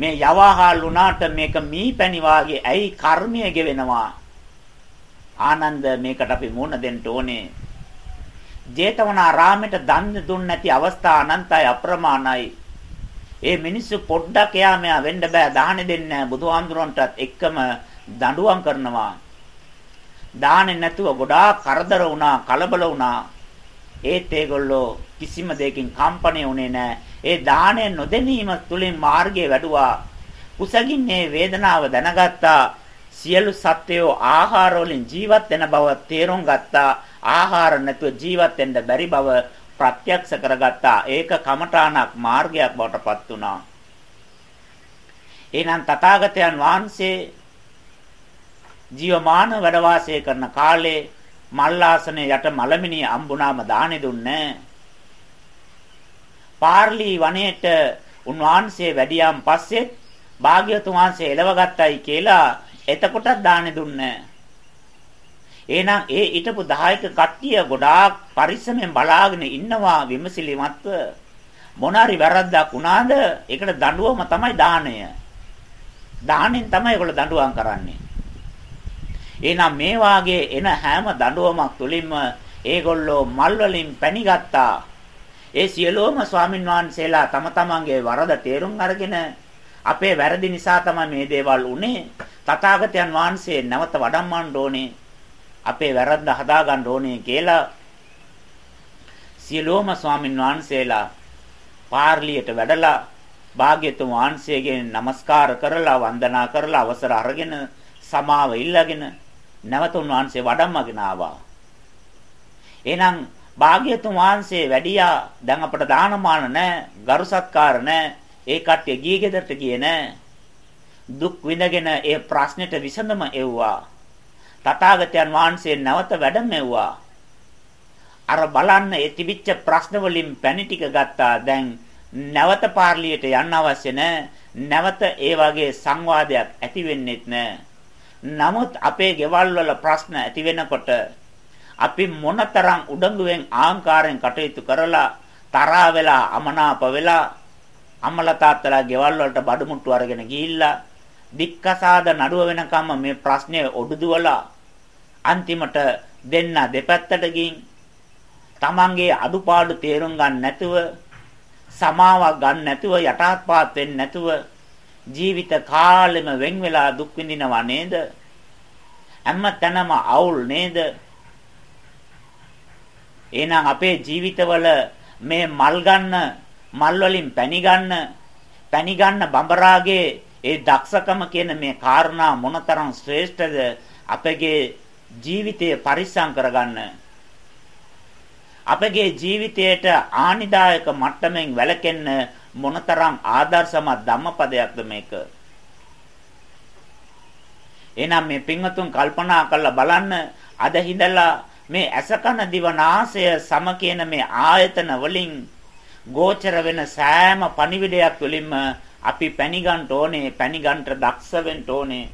මේ යවහාල් වුණාට මේක මීපැණි වාගේ ඇයි කර්මය ගෙවෙනවා? ආනන්ද මේකට අපි මුණ දෙන්න ඕනේ. ජේතවනාරාමයට දන් දුන්නේ නැති අවස්ථා අනන්තයි අප්‍රමාණයි. ඒ මිනිස්සු පොඩ්ඩක් එයා මෙයා වෙන්න බෑ දාහනේ දෙන්නේ නැහැ බුදුහාමුදුරන්ටත් එක්කම දඬුවම් කරනවා. දාන්නේ නැතුව ගොඩාක් කරදර වුණා කලබල වුණා. ඒත් ඒගොල්ලෝ කිසිම දෙයකින් කම්පණය වුණේ නැහැ ඒ දාණය නොදැනීම තුලින් මාර්ගය වැඩුවා කුසගින්නේ වේදනාව දැනගත්තා සියලු සත්වයෝ ආහාර වලින් ජීවත් වෙන බව තේරුම් ගත්තා ආහාර නැතුව ජීවත් වෙන්න බැරි බව ප්‍රත්‍යක්ෂ කරගත්තා. ඒක කමඨාණක් මාර්ගයක් බවට පත් වුණා. එහෙනම් තථාගතයන් වහන්සේ ජීවමාන වැඩ වාසය කරන කාලේ මල්ලාසනේ යට මලමිණිය අම්බුනාම දානෙ දුන්නේ පාර්ලි වනයේට උන්වහන්සේ වැඩියම් පස්සේ භාග්‍යතුන් වහන්සේ එලවගත්තයි කියලා එතකොටත් දානෙ දුන්නේ එහෙනම් ඒ ඊටපු 10ක කට්ටිය ගොඩාක් පරිස්සමෙන් බලාගෙන ඉන්නවා විමසිලිමත්ව මොනාරි වැරද්දක් වුණාද ඒකට දඬුවම තමයි දාණය. දාණයෙන් තමයි ඒගොල්ලෝ දඬුවම් කරන්නේ. එහෙනම් මේ වාගේ එන හැම දඬුවමක් තුලින්ම ඒගොල්ලෝ මල් වලින් පැණි ගත්තා. ඒ සියලුම ස්වාමින් වහන්සේලා තම තමන්ගේ වරද තේරුම් අරගෙන අපේ වැරදි නිසා තමයි මේ දේවල් උනේ. තථාගතයන් වහන්සේ නැවත වඩම්මන්න ඕනේ. අපේ වැරද්ද හදාගන්න ඕනේ කියලා සියලුම ස්වාමින් වහන්සේලා පාර්ලියට වැඩලා භාග්‍යතුන් වහන්සේගෙන් নমස්කාර කරලා වන්දනා කරලා අවසර අරගෙන සමාව ඉල්ලගෙන නැවත උන්වහන්සේ වඩම්මගෙන ආවා. එහෙනම් භාග්‍යතුන් වහන්සේ වැඩියා දැන් අපට දානමාන නැහැ, ගරු සත්කාර නැහැ. ඒ කට්ටිය ගියේ ගෙදරට ගියේ නැහැ. දුක් විඳගෙන ඒ ප්‍රශ්නෙට විසඳම එව්වා. තථාගතයන් වහන්සේ නැවත වැඩමෙව්වා. අර බලන්න ඒ තිබිච්ච ප්‍රශ්න වලින් පැණි ටික ගත්තා. දැන් නැවත පාර්ලියට යන්න අවශ්‍ය නැහැ. නැවත ඒ වගේ සංවාදයක් ඇති වෙන්නේත් නැහැ. නමුත් අපේ ගෙවල් වල ප්‍රශ්න ඇති වෙනකොට අපි මොනතරම් උඩඟුවෙන් ආහංකාරයෙන් කටයුතු කරලා තරහා වෙලා අමනාප වෙලා අම්මලා තාත්තලා ගෙවල් වලට බඩු මුට්ටු අරගෙන ගිහිල්ලා දික්කසාද නඩුව වෙනකම්ම මේ ප්‍රශ්නේ ඔඩුදුවලා අන්තිමට දෙන්න දෙපැත්තට ගින් තමන්ගේ අඩුපාඩු තේරුම් ගන්න නැතුව සමාවක් ගන්න නැතුව යටාත්පාත් වෙන්නේ නැතුව ජීවිත කාලෙම වෙන් වෙලා දුක් විඳිනවා නේද? හැම තැනම අවුල් නේද? එහෙනම් අපේ ජීවිතවල මේ මල් ගන්න මල් වලින් පැණි ගන්න පැණි ගන්න බඹරාගේ ඒ දක්ෂකම කියන මේ කාරණා මොනතරම් ශ්‍රේෂ්ඨද අපගේ ජීවිතය පරිස්සම් කරගන්න අපගේ ජීවිතයට ආනිදායක මට්ටමින් වැළකෙන්න මොනතරම් ආදර්ශමත් ධම්මපදයක්ද මේක? එහෙනම් මේ පින්වතුන් කල්පනා කරලා බලන්න අද හිඳලා මේ ඇසකන දිවනාසය සම කියන මේ ආයතන වලින් ගෝචර වෙන සෑම පණිවිඩයක් වලින්ම අපි පැණි ගන්න ඕනේ පැණි ගන්නට දක්ෂ වෙන්න ඕනේ.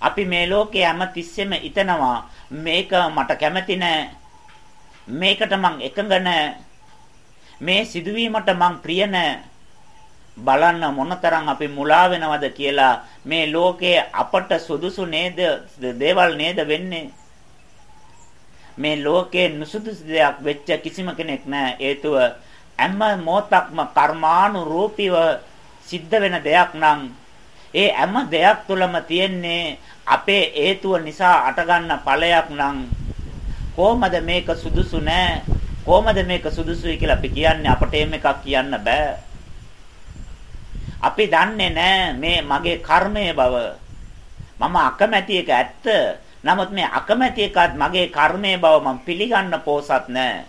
අපි මේ ලෝකේ හැම තිස්සෙම ඉතනවා මේක මට කැමති නෑ මේකට මං එකඟ නෑ. මේ සිදුවීමට මං ප්‍රිය නෑ බලන්න මොනතරම් අපි මුලා වෙනවද කියලා මේ ලෝකයේ අපට සුදුසු නේද? දේවල් නේද වෙන්නේ? මේ ලෝකේ නුසුදුසු දෙයක් වෙච්ච කිසිම කෙනෙක් නෑ හේතුව හැම මොහොතක්ම කර්මානුරූපීව සිද්ධ වෙන දෙයක් නම් ඒ හැම දෙයක් තුළම තියෙන්නේ අපේ හේතුව නිසා අටගන්න ඵලයක් නම් කොහොමද මේක සුදුසු නෑ කොහොමද මේක සුදුසුයි කියලා අපි කියන්නේ අපට එහෙම එකක් කියන්න බෑ. අපි දන්නේ නැහැ මේ මගේ කර්මයේ බව. මම අකමැති එක ඇත්ත. නමුත් මේ අකමැති එකත් මගේ කර්මයේ බව මම පිළිගන්න පෝසත් නැහැ.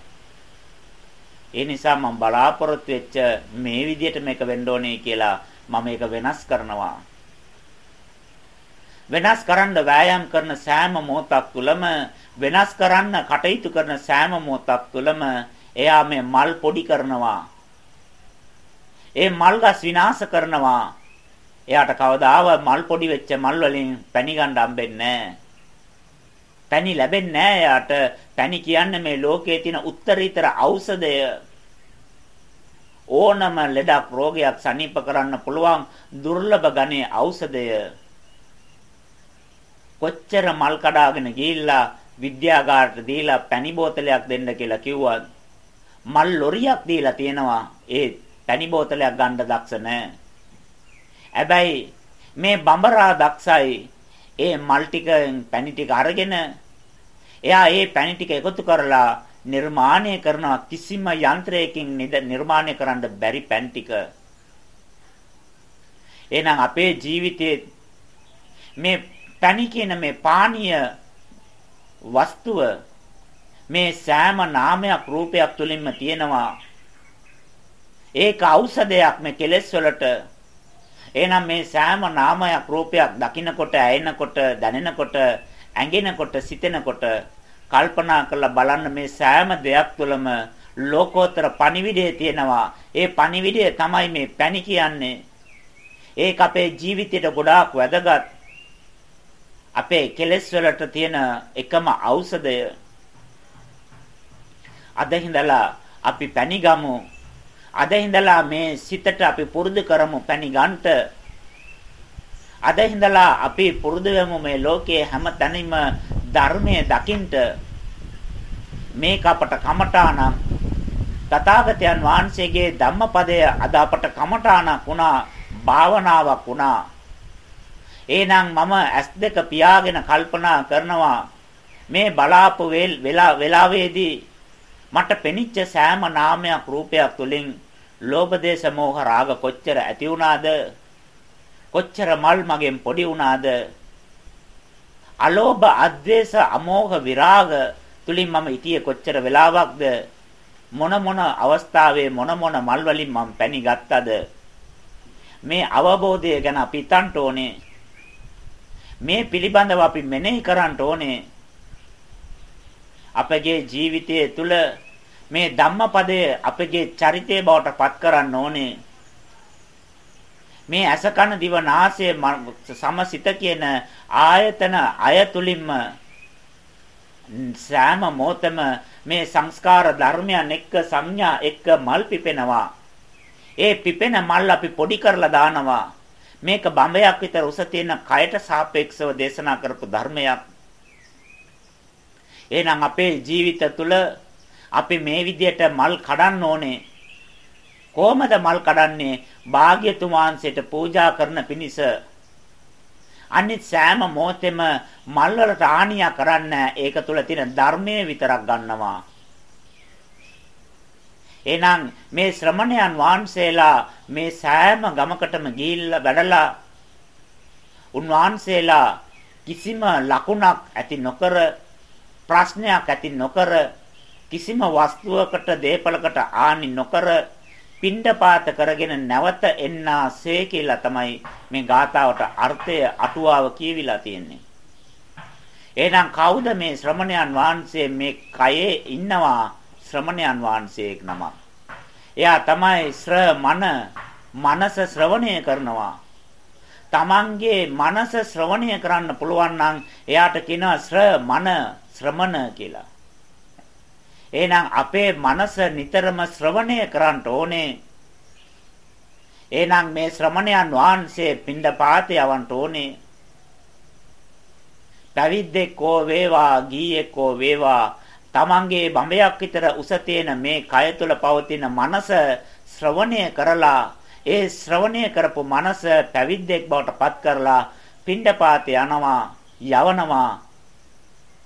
ඒ නිසා මම බලාපොරොත්තු වෙච්ච මේ විදිහට මේක වෙන්න ඕනේ කියලා මම ඒක වෙනස් කරනවා. වෙනස් කරන්න වෑයම් කරන සෑම මොහොතක් තුළම වෙනස් කරන්න කටයුතු කරන සෑම මොහොතක් තුළම එයා මේ මල් පොඩි කරනවා. ඒ මල් ගස් විනාශ කරනවා. එයාට කවදාවත් මල් පොඩි වෙච්ච මල් වලින් පැණි ගන්න හම්බෙන්නේ නැහැ. පැණි ලැබෙන්නේ නැහැ එයාට. පැණි කියන්නේ මේ ලෝකයේ තියෙන උත්තරීතර ඖෂධය. ඕනම ලෙඩක් රෝගයක් සනීප කරන්න පුළුවන් දුර්ලභ ගණයේ ඖෂධය. කොච්චර මල් කඩාගෙන ගිහිල්ලා විද්‍යාගාරට දීලා පැණි බෝතලයක් දෙන්න කියලා කිව්වත් මල් ලොරියක් දීලා තියෙනවා ඒ පැණි බෝතලයක් ගන්න දක්ෂ නැහැ. හැබැයි මේ බඹරා දක්ෂයි ඒ මල් ටික පැණි ටික අරගෙන එයා ඒ පැණි ටික එකතු කරලා නිර්මාණය කරන කිසිම යන්ත්‍රයකින් නිර්මාණය කරන්න බැරි පැන් ටික එහෙනම් අපේ ජීවිතයේ මේ පැණි කියන මේ පානීය වස්තුව මේ සෑම නාමයක් රූපයක් තුලින්ම තියෙනවා. ඒක ඖෂධයක් මේ කෙලෙස් වලට. එහෙනම් මේ සෑම නාමයක් රූපයක් දකින්නකොට ඇයෙනකොට දැනෙනකොට ඇඟෙනකොට සිතෙනකොට කල්පනා කරලා බලන්න මේ සෑම දෙයක් තුළම ලෝකෝත්තර පණිවිඩය තියෙනවා. ඒ පණිවිඩය තමයි මේ පැණි කියන්නේ. ඒක අපේ ජීවිතයට ගොඩාක් වැදගත්. අපේ කෙලෙස් වලට තියෙන එකම ඖෂධය අද හිඳලා අපි පැණි ගමු අද හිඳලා මේ සිතට අපි පුරුදු කරමු පැණි ගන්නට අද හිඳලා අපි පුරුදු වෙමු මේ ලෝකයේ හැම තැනින්ම ධර්මයේ දකින්ට. මේක අපට කමඨාණක්. තථාගතයන් වහන්සේගේ ධම්මපදය අද අපට කමඨාණක් වුණා භාවනාවක් වුණා. එහෙනම් මම S2 පියාගෙන කල්පනා කරනවා මේ බලාපු වෙලා වෙලාවේදී මට පෙනිච්ච සෑම නාමයක් රූපයක් තුලින් ලෝභ දේශ මොහ රාග කොච්චර ඇති වුණාද? කොච්චර මල් මගෙන් පොඩි වුණාද? අලෝභ අද්වේෂ අමෝහ විරාග තුලින් මම හිටියේ කොච්චර වෙලාවක්ද? මොන මොන අවස්ථාවේ මොන මොන මල් වලින් මම පැණි ගත්තද? මේ අවබෝධය ගැන අපි හිතන්න ඕනේ. මේ පිළිබඳව අපි මෙනෙහි කරන්න ඕනේ අපගේ ජීවිතයේ තුල මේ ධම්මපදය අපගේ චරිතය බවට පත් කරන්න ඕනේ මේ ඇස කන දිව නාසය සමසිත කියන ආයතන අයතුලින්ම සෑම මොහොතම මේ සංස්කාර ධර්මයන් එක්ක සංඥා එක්ක මල් පිපෙනවා. ඒ පිපෙන මල් අපි පොඩි කරලා දානවා. මේක බඹයක් විතර උස තියෙන කයට සාපේක්ෂව දේශනා කරපු ධර්මයක්. එහෙනම් අපේ ජීවිත තුළ අපි මේ විදිහට මල් කඩන්න ඕනේ. කොහමද මල් කඩන්නේ? භාග්‍යතුන් වහන්සේට පූජා කරන පිණිස අනිත් සෑම මොහොතෙම මල් වලට ආනිය කරන්න ඒක තුල තියෙන ධර්මයේ විතරක් ගන්නවා. එහෙනම් මේ ශ්‍රමණයන් වහන්සේලා මේ සෑම ගමකටම ගිහිල්ලා වැඩලා උන්වහන්සේලා කිසිම ලකුණක් ඇති නොකර ප්‍රශ්නයක් ඇති නොකර කිසිම වස්තුවකට දේපලකට ආනි නොකර පිණ්ඩපාත කරගෙන නැවත එන්නාසේ කියලා තමයි මේ ගාථාවට අර්ථය අටුවාව කියවිලා තියෙන්නේ. එහෙනම් කවුද මේ ශ්‍රමණයන් වහන්සේ මේ කයේ ඉන්නවා ශ්‍රමණයන් වහන්සේක් නම. එයා තමයි ශ්‍රමණ මනස ශ්‍රවණය කරනවා. තමන්ගේ මනස ශ්‍රවණය කරන්න පුළුවන් නම් එයාට කියනවා ශ්‍රමණ ශ්‍රමණ කියලා. එහෙනම් අපේ මනස නිතරම ශ්‍රවණය කරන්න ඕනේ. එහෙනම් මේ ශ්‍රමණයන් වහන්සේ පින්ඩපාතේ යවන්න ඕනේ. පැවිද්දෙක් කෝ වේවා ගීයෙක් කෝ වේවා තමන්ගේ බඹයක් විතර උස තියෙන මේ කය තුල පවතින මනස ශ්‍රවණය කරලා ඒ ශ්‍රවණය කරපු මනස පැවිද්දෙක් බවට පත් කරලා පින්ඩපාතේ යනවා යවනවා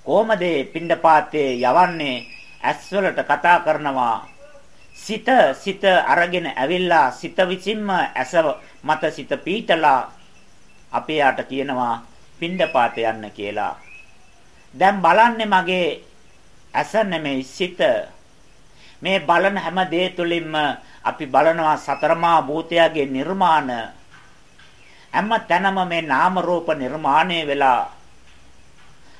කොහමද පින්ඩපාතේ යවන්නේ ඇස්වලට කතා කරනවා. සිත සිත අරගෙන ඇවිල්ලා සිත විසින්ම ඇස මත සිත පීටලා අපේ යාට කියනවා පිණ්ඩපාත යන්න කියලා. දැන් බලන්නේ මගේ ඇස නෙමෙයි සිත. මේ බලන හැම දේ තුලින්ම අපි බලනවා සතරමා භූතයාගේ නිර්මාණ හැම තැනම මේ නාම රූප නිර්මාණය වෙලා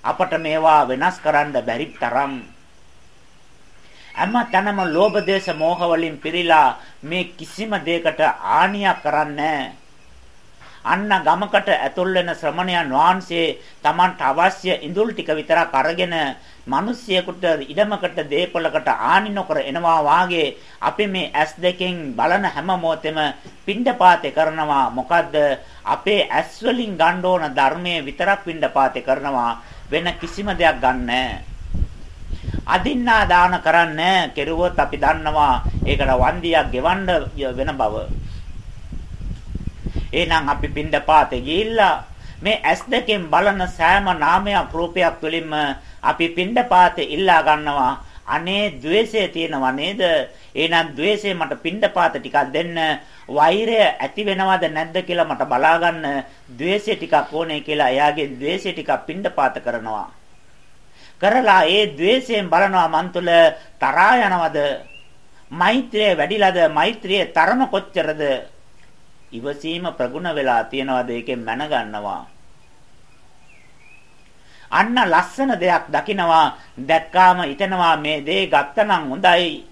අපට මේවා වෙනස් කරන්න බැරි තරම් හැම තැනම ලෝභ දේශ මොහ වලින් පිරීලා මේ කිසිම දෙයකට ආනියක් කරන්නේ අන්න ගමකට ඇතුල් වෙන ශ්‍රමණයන් වහන්සේ Tamanට අවශ්‍ය ඉඳුල් ටික විතරක් අරගෙන මිනිසියෙකුට ඉඩමකට දේපලකට ආනි නොකර එනවා වාගේ අපි මේ ඇස් දෙකෙන් බලන හැම මොහොතෙම පිණ්ඩපාතේ කරනවා. මොකද්ද? අපේ ඇස් වලින් ගන්න ඕන ධර්මයේ විතරක් පිණ්ඩපාතේ කරනවා. වෙන කිසිම දෙයක් ගන්නෑ අදින්නා දාන කරන්නේ කෙරුවොත් අපි දන්නවා ඒකට වන්දියක් ගෙවන්න වෙන බව. එහෙනම් අපි පින්ඩපාතේ ගිහිල්ලා මේ ඇස් දෙකෙන් බලන සෑම නාමයක් රූපයක් තුළින්ම අපි පින්ඩපාතේ ඉල්ලා ගන්නවා. අනේ द्वේෂය තියෙනවා නේද? එහෙනම් द्वේෂය මට පින්ඩපාත ටිකක් දෙන්න. වෛරය ඇති වෙනවද නැද්ද කියලා මට බලා ගන්න द्वේෂය ටිකක් ඕනේ කියලා එයාගේ द्वේෂය ටිකක් පින්ඩපාත කරනවා. කරලා ඒ द्वේෂයෙන් බලනවා මන් තුළ තරහා යනවද? මෛත්‍රිය වැඩිලාද? මෛත්‍රියේ තරම කොච්චරද? ඉවසීම ප්‍රගුණ වෙලා තියනවාද ඒකෙන් මැනගන්නවා. අන්න ලස්සන දෙයක් දකිනවා දැක්කාම හිතනවා මේ දේ ගත්තනම් හොඳයි.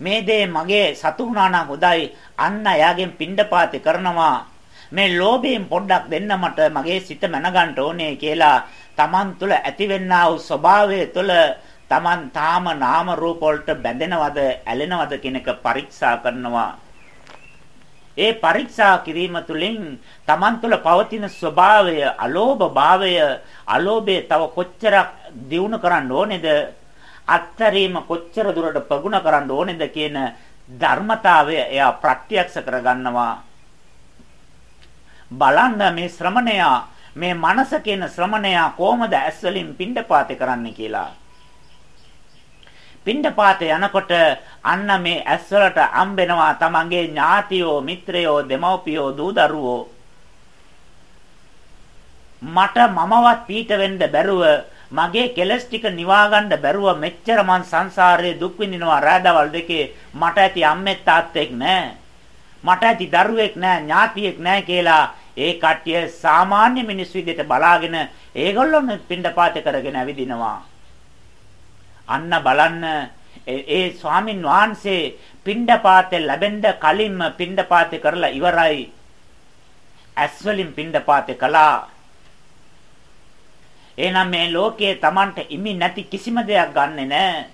මේ දේ මගේ සතු වුණා නම් හොඳයි. අන්න එයාගෙන් පිණ්ඩපාතේ කරනවා. මේ ලෝභයෙන් පොඩ්ඩක් දෙන්න මට මගේ සිත මැනගන්න ඕනේ කියලා Taman තුල ඇතිවෙනා වූ ස්වභාවය තුල Taman තාම නාම රූප වලට බැඳෙනවද ඇලෙනවද කියන එක පරීක්ෂා කරනවා. ඒ පරීක්ෂා කිරීම තුළින් Taman තුළ පවතින ස්වභාවය, අලෝභ භාවය, අලෝභය තව කොච්චරක් දියුණු කරන්න ඕනේද? අත්තරීම කොච්චර දුරට ප්‍රගුණ කරන්න ඕනේද කියන ධර්මතාවය එයා ප්‍රත්‍යක්ෂ කරගන්නවා. බලන්න මේ ශ්‍රමණයා මේ මනස කියන ශ්‍රමණයා කොහොමද ඇස් වලින් පිණ්ඩපාතේ කරන්නේ කියලා. පිණ්ඩපාතේ යනකොට අන්න මේ ඇස්වලට අම්බෙනවා තමන්ගේ ඥාතියෝ මිත්‍රයෝ දෙමව්පියෝ දූ දරුවෝ මට මමවත් පීත වෙන්න බැරුව මගේ කෙලස් ටික නිවා ගන්න බැරුව මෙච්චර මං සංසාරයේ දුක් විඳිනවා රාදවල් දෙකේ. මට ඇති අම්මෙක් තාත්තෙක් නැහැ මට ඇති දරුවෙක් නැහැ ඥාතියෙක් නැහැ කියලා ඒ කට්ටිය සාමාන්‍ය මිනිස් විදිහට බලාගෙන ඒගොල්ලොම පිණ්ඩපාත කරගෙන ඇවිදිනවා. අන්න බලන්න ඒ ස්වාමින් වහන්සේ පිණ්ඩපාතේ ලැබෙන්න කලින්ම පිණ්ඩපාතේ කරලා ඉවරයි. ඇස් වලින් පිණ්ඩපාතේ කළා. එහෙනම් මේ ලෝකයේ Tamanට ඉමි නැති කිසිම දෙයක් ගන්නෙ නෑ.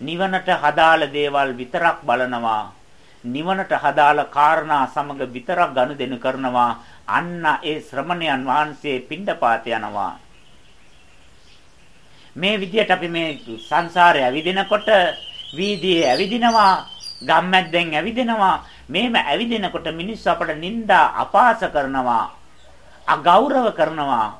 නිවනට හදාළ දේවල් විතරක් බලනවා. නිවනට හදාළ කාරණා සමග විතරක් ගනුදෙනු කරනවා. අන්න ඒ ශ්‍රමණයන් වහන්සේ පිණ්ඩපාත යනවා. මේ විදියට අපි මේ සංසාරේ ඇවිදිනකොට වීදියේ ඇවිදිනවා ගම්මැද්දෙන් ඇවිදිනවා මේම ඇවිදිනකොට මිනිස්සු අපට නිନ୍ଦා අපාස කරනවා අගෞරව කරනවා.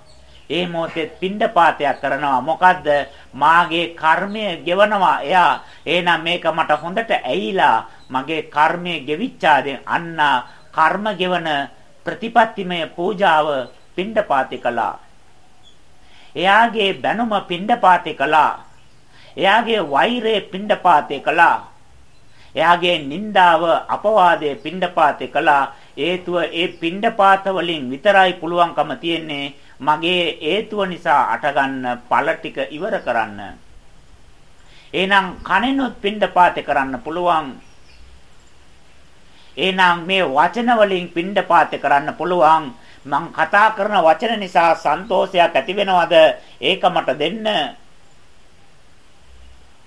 ඒ මොහොතේ පිණ්ඩපාතයක් කරනවා. මොකද්ද? මාගේ කර්මය ගෙවනවා. එයා එහෙනම් මේක මට හොඳට ඇහිලා මගේ කර්මය ගෙවිච්චාදෙන් අන්න කර්ම ගෙවන ප්‍රතිපත්තිමය පූජාව පිණ්ඩපාතේ කළා. එයාගේ බැනුම පිණ්ඩපාතේ කළා. එයාගේ වෛරය පිණ්ඩපාතේ කළා. එයාගේ නිന്ദාව අපවාදයේ පිණ්ඩපාතේ කළා. හේතුව ඒ පිණ්ඩපාත වලින් විතරයි පුළුවන්කම තියෙන්නේ මගේ හේතුව නිසා අටගන්න ඵල ටික ඉවර කරන්න. එහෙනම් කනෙනුත් පිණ්ඩපාතේ කරන්න පුළුවන්. එහෙනම් මේ වචන වලින් පිණ්ඩපාතේ කරන්න පුළුවන්. මං කතා කරන වචන නිසා සන්තෝෂයක් ඇති වෙනවද? ඒක මට දෙන්න.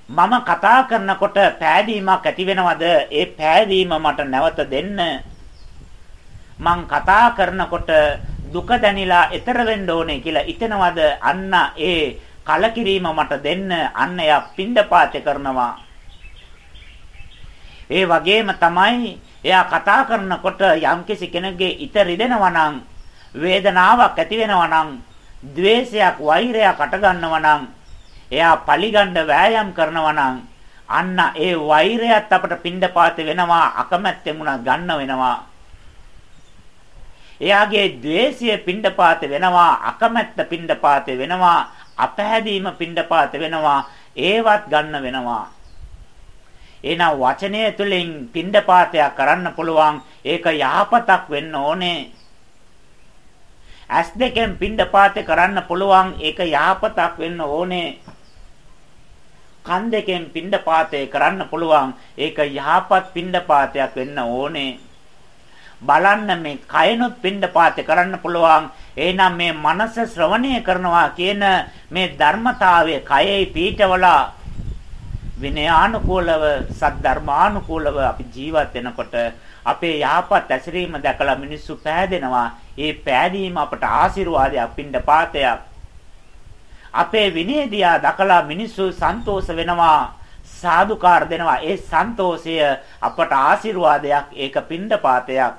මම කතා කරනකොට පෑදීමක් ඇති වෙනවද? ඒ පෑදීම මට නැවත දෙන්න. මං කතා කරනකොට දුක දැනිලා ඈතර වෙන්න ඕනේ කියලා හිතනවද? අන්න ඒ කලකිරීම මට දෙන්න. අන්න එයා පින්ඩපාත කරනවා. ඒ වගේම තමයි එයා කතා කරනකොට යම්කිසි කෙනෙක්ගේ ඉත රිදෙනවා නම් වේදනාවක් ඇති වෙනවා නම් द्वේෂයක් වෛරයක් අටගන්නවා නම් එයා පලිගන්න වෑයම් කරනවා නම් අන්න ඒ වෛරයත් අපට පින්ඩපාත වෙනවා අකමැත්තෙන් උනත් ගන්න වෙනවා. එයාගේ द्वේෂය පින්ඩපාත වෙනවා අකමැත්ත පින්ඩපාත වෙනවා අපහැදීම පින්ඩපාත වෙනවා ඒවත් ගන්න වෙනවා. එහෙනම් වචනය තුළින් පින්ඩපාතයක් කරන්න පුළුවන් ඒක යහපතක් වෙන්න ඕනේ. ඇස් දෙකෙන් පිණ්ඩපාතේ කරන්න පුළුවන් ඒක යහපතක් වෙන්න ඕනේ. කන් දෙකෙන් පිණ්ඩපාතේ කරන්න පුළුවන් ඒක යහපත් පිණ්ඩපාතයක් වෙන්න ඕනේ. බලන්න මේ කයනොත් පිණ්ඩපාතේ කරන්න පුළුවන් එහෙනම් මේ මනස ශ්‍රවණය කරනවා කියන මේ ධර්මතාවය කයෙහි පීඨවලා විනයානුකූලව සද්ධර්මානුකූලව අපි ජීවත් වෙනකොට අපේ යහපත් ඇසිරීම දැකලා මිනිස්සු පෑදෙනවා. ඒ පෑදීම අපට ආශිර්වාදයක් පිණ්ඩපාතයක්. අපේ විනේදියා දකලා මිනිස්සු සන්තෝෂ වෙනවා. සාදුකාර දෙනවා. ඒ සන්තෝෂය අපට ආශිර්වාදයක්. ඒක පිණ්ඩපාතයක්.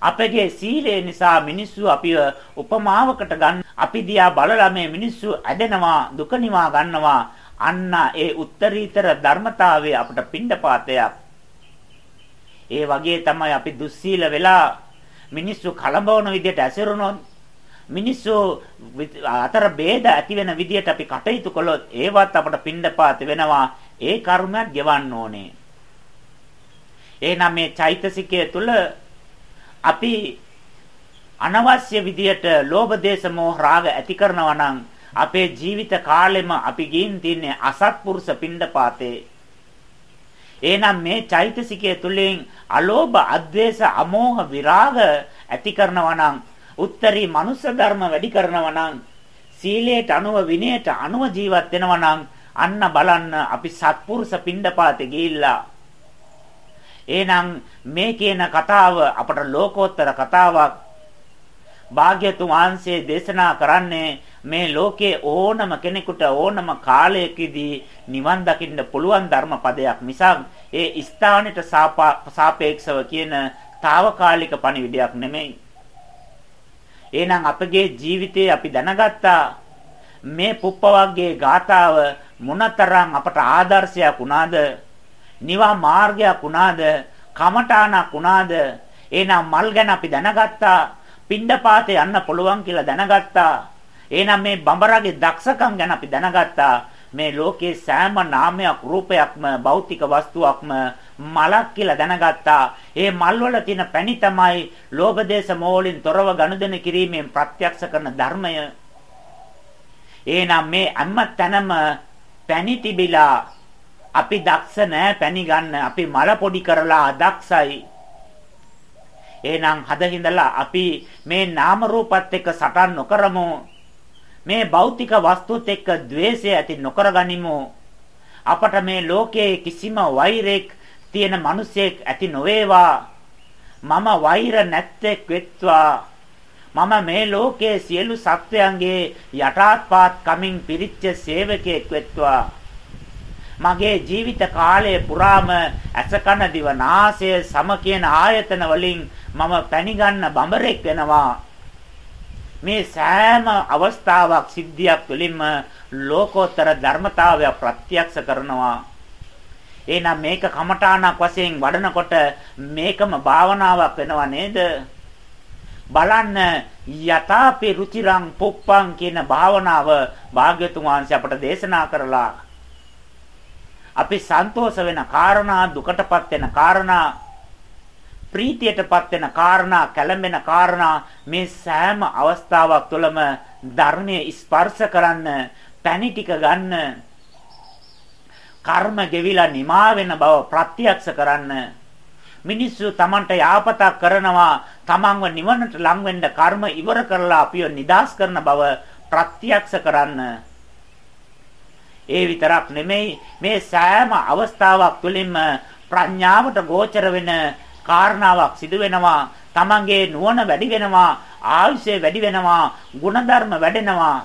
අපගේ සීලය නිසා මිනිස්සු අපිව උපමාවකට ගන්න අපි දිහා බලලා මේ මිනිස්සු ඇදෙනවා දුක නිවා ගන්නවා අන්න ඒ උත්තරීතර ධර්මතාවය අපට පිණ්ඩපාතයක්. ඒ වගේ තමයි අපි දුස්සීල වෙලා මිනිස්සු කලබවන විදිහට ඇසිරුණොත් මිනිස්සු අතර ભેද ඇති වෙන විදිහට අපි කටයුතු කළොත් ඒවත් අපට පිණ්ඩපාත වෙනවා. ඒ කර්මයක් ගෙවන්න ඕනේ. එහෙනම් මේ චෛතසිකය තුල අපි අනවශ්‍ය විදියට ලෝභ දේශ මොහ රාග ඇති කරනවා නම් අපේ ජීවිත කාලෙම අපි ගින් තින්නේ අසත්පුරුෂ පිණ්ඩපාතේ. එහෙනම් මේ චෛතසිකය තුලින් අලෝභ, අද්වේෂ, අමෝහ, විරාග ඇති කරනවා නම් උත්තරී මනුෂ්‍ය ධර්ම වැඩි කරනවා නම් සීලයට අනුව විනයට අනුව ජීවත් වෙනවා නම් අන්න බලන්න අපි සත්පුරුෂ පිණ්ඩපාතේ ගිහිල්ලා. එහෙනම් මේ කියන කතාව අපට ලෝකෝත්තර කතාවක්. භාග්‍යතුන් වහන්සේ දේශනා කරන්නේ මේ ලෝකයේ ඕනම කෙනෙකුට ඕනම කාලයකදී නිවන් දකින්න පුළුවන් ධර්මපදයක් මිසක් ඒ ස්ථානෙට සාපේක්ෂව කියන తాවකාලික පණිවිඩයක් නෙමෙයි. එහෙනම් අපගේ ජීවිතේ අපි දැනගත්තා මේ පුප්පවග්ගේ ගාතාව මොනතරම් අපට ආදර්ශයක් වුණාද? නිවා මාර්ගයක් වුණාද? කමඨාණක් වුණාද? එහෙනම් මල් ගැන අපි දැනගත්තා. පිණ්ඩපාතේ යන්න පුළුවන් කියලා දැනගත්තා. එහෙනම් මේ බඹරගේ දක්ෂකම් ගැන අපි දැනගත්තා. මේ ලෝකේ සෑම නාමයක් රූපයක්ම භෞතික වස්තුවක්ම මලක් කියලා දැනගත්තා. ඒ මල් වල තියෙන පැණි තමයි ලෝභ දේශ මොහොලින් තොරව ගනුදෙනු කිරීමෙන් ප්‍රත්‍යක්ෂ කරන ධර්මය. එහෙනම් මේ හැම තැනම පැණි තිබිලා අපි දක්ෂ නෑ පැණි ගන්න. අපි මල පොඩි කරලා අදක්ෂයි. එහෙනම් හදින්දලා අපි මේ නාම රූපත් එක්ක සටන් නොකරමු. මේ භෞතික වස්තුත් එක්ක द्वේෂය ඇති නොකරගනිමු. අපට මේ ලෝකයේ කිසිම වෛරයක් තියෙන මිනිසෙක් ඇති නොවේවා. මම වෛර නැත්තේක් වෙත්වා. මම මේ ලෝකයේ සියලු සත්වයන්ගේ යටාත්පාත් කමින් පිරිච්ච සේවකයෙක් වෙත්වා. මගේ ජීවිත කාලය පුරාම ඇසකන දිව නාසය සම කියන ආයතන වලින් මම පැණි ගන්න බඹරෙක් වෙනවා මේ සෑම අවස්ථාවක් සිද්ධියක් තුළින්ම ලෝකෝත්තර ධර්මතාවය ප්‍රත්‍යක්ෂ කරනවා. එහෙනම් මේක කමඨාණක් වශයෙන් වඩනකොට මේකම භාවනාවක් වෙනව නේද? බලන්න යතාපි රුචිරං පුප්පං කියන භාවනාව භාග්‍යතුන් වහන්සේ අපට දේශනා කරලා අපි සන්තෝෂ වෙන කාරණා දුකටපත් වෙන කාරණා ප්‍රීතියටපත් වෙන කාරණා කැළඹෙන කාරණා මේ සෑම අවස්ථාවක් තුළම ධර්මයේ ස්පර්ශ කරන්න පැණි ටික ගන්න කර්ම ගෙවිලා නිමා වෙන බව ප්‍රත්‍යක්ෂ කරන්න මිනිස්සු Tamanට යාපතක් කරනවා Tamanව නිවනට ලං වෙන්න කර්ම ඉවර කරලා අපිව නිදාස් කරන බව ප්‍රත්‍යක්ෂ කරන්න. ඒ විතරක් නෙමෙයි මේ සෑම අවස්ථාවක් තුළින්ම ප්‍රඥාවට ගෝචර වෙන කාරණාවක් සිදු වෙනවා. තමන්ගේ නුවණ වැඩි වෙනවා. ආයුෂය වැඩි වෙනවා. ಗುಣධර්ම වැඩෙනවා.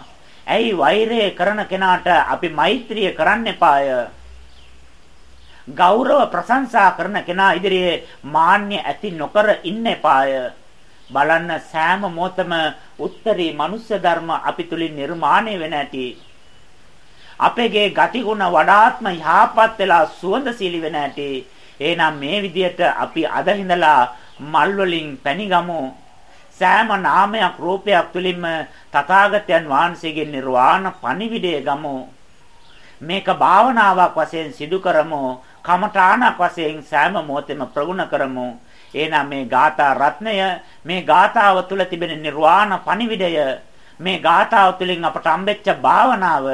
ඇයි වෛරය කරන කෙනාට අපි මෛත්‍රිය කරන්න එපාය? ගෞරව ප්‍රශංසා කරන කෙනා ඉදිරියේ මාන්‍ය ඇති නොකර ඉන්න එපාය. බලන්න සෑම මොහොතම උත්තරී මනුෂ්‍ය ධර්ම අපි තුලින් නිර්මාණය වෙන ඇති අපේගේ ගතිගුණ වඩාත්ම යහපත් වෙලා සුවඳශීලී වෙන ඇටි එහෙනම් මේ විදියට අපි අද හිඳලා මල් වලින් පැණිගමු. සෑම නාමයක් රූපයක් තුලින්ම තථාගතයන් වහන්සේගේ නිර්වාණ පණිවිඩය ගමු. මේක භාවනාවක් වශයෙන් සිදු කරමු. කමඨාණක් වශයෙන් සෑම මොහොතෙම ප්‍රගුණ කරමු. එහෙනම් මේ ගාථා රත්නය මේ ගාථාව තුල තිබෙන නිර්වාණ පණිවිඩය මේ ගාථාව තුළින් අපට හම්බෙච්ච භාවනාව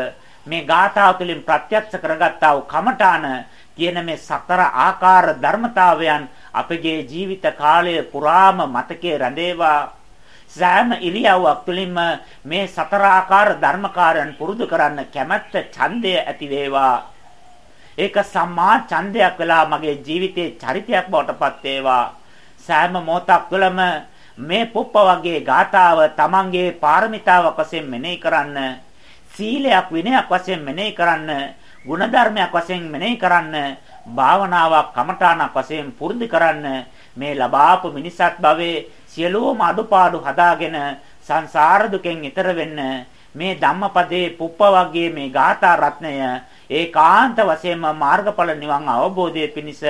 මේ ගාථාව තුළින් ප්‍රත්‍යක්ෂ කරගත්තා වූ කමඨාන කියන මේ සතර ආකාර ධර්මතාවයන් අපගේ ජීවිත කාලය පුරාම මතකයේ රැඳේවා. සෑම ඉරියව්වක් තුළින්ම මේ සතර ආකාර ධර්මකාරයන් පුරුදු කරන්න කැමැත්ත ඡන්දය ඇති වේවා. ඒක සම්මා ඡන්දයක් වෙලා මගේ ජීවිතේ චරිතයක් බවට පත් වේවා. සෑම මොහොතක් තුළම මේ පුප්ප වගේ ගාතාව තමන්ගේ පාරමිතාවක් වශයෙන් මෙනෙහි කරන්න සීලයක් විනයක් වශයෙන් මෙනෙහි කරන්න ಗುಣධර්මයක් වශයෙන් මෙනෙහි කරන්න භාවනාවක් කමඨාණක් වශයෙන් පුරුදු කරන්න මේ ලබාපු මිනිසත් භවයේ සියලුම අඩුපාඩු හදාගෙන සංසාර දුකෙන් ඈතර වෙන්න මේ ධම්මපදයේ පුප්ප වගේ මේ ගාථා රත්නය ඒකාන්ත වශයෙන්ම මාර්ගඵල නිවන් අවබෝධයේ පිණිස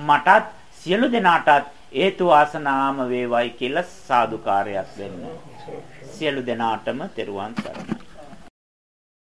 මටත් සියලු දෙනාටත් හේතු වාසනාම වේවයි කියලා සාදුකාරයක් දෙන්න. සියලු දෙනාටම තෙරුවන් සරණයි.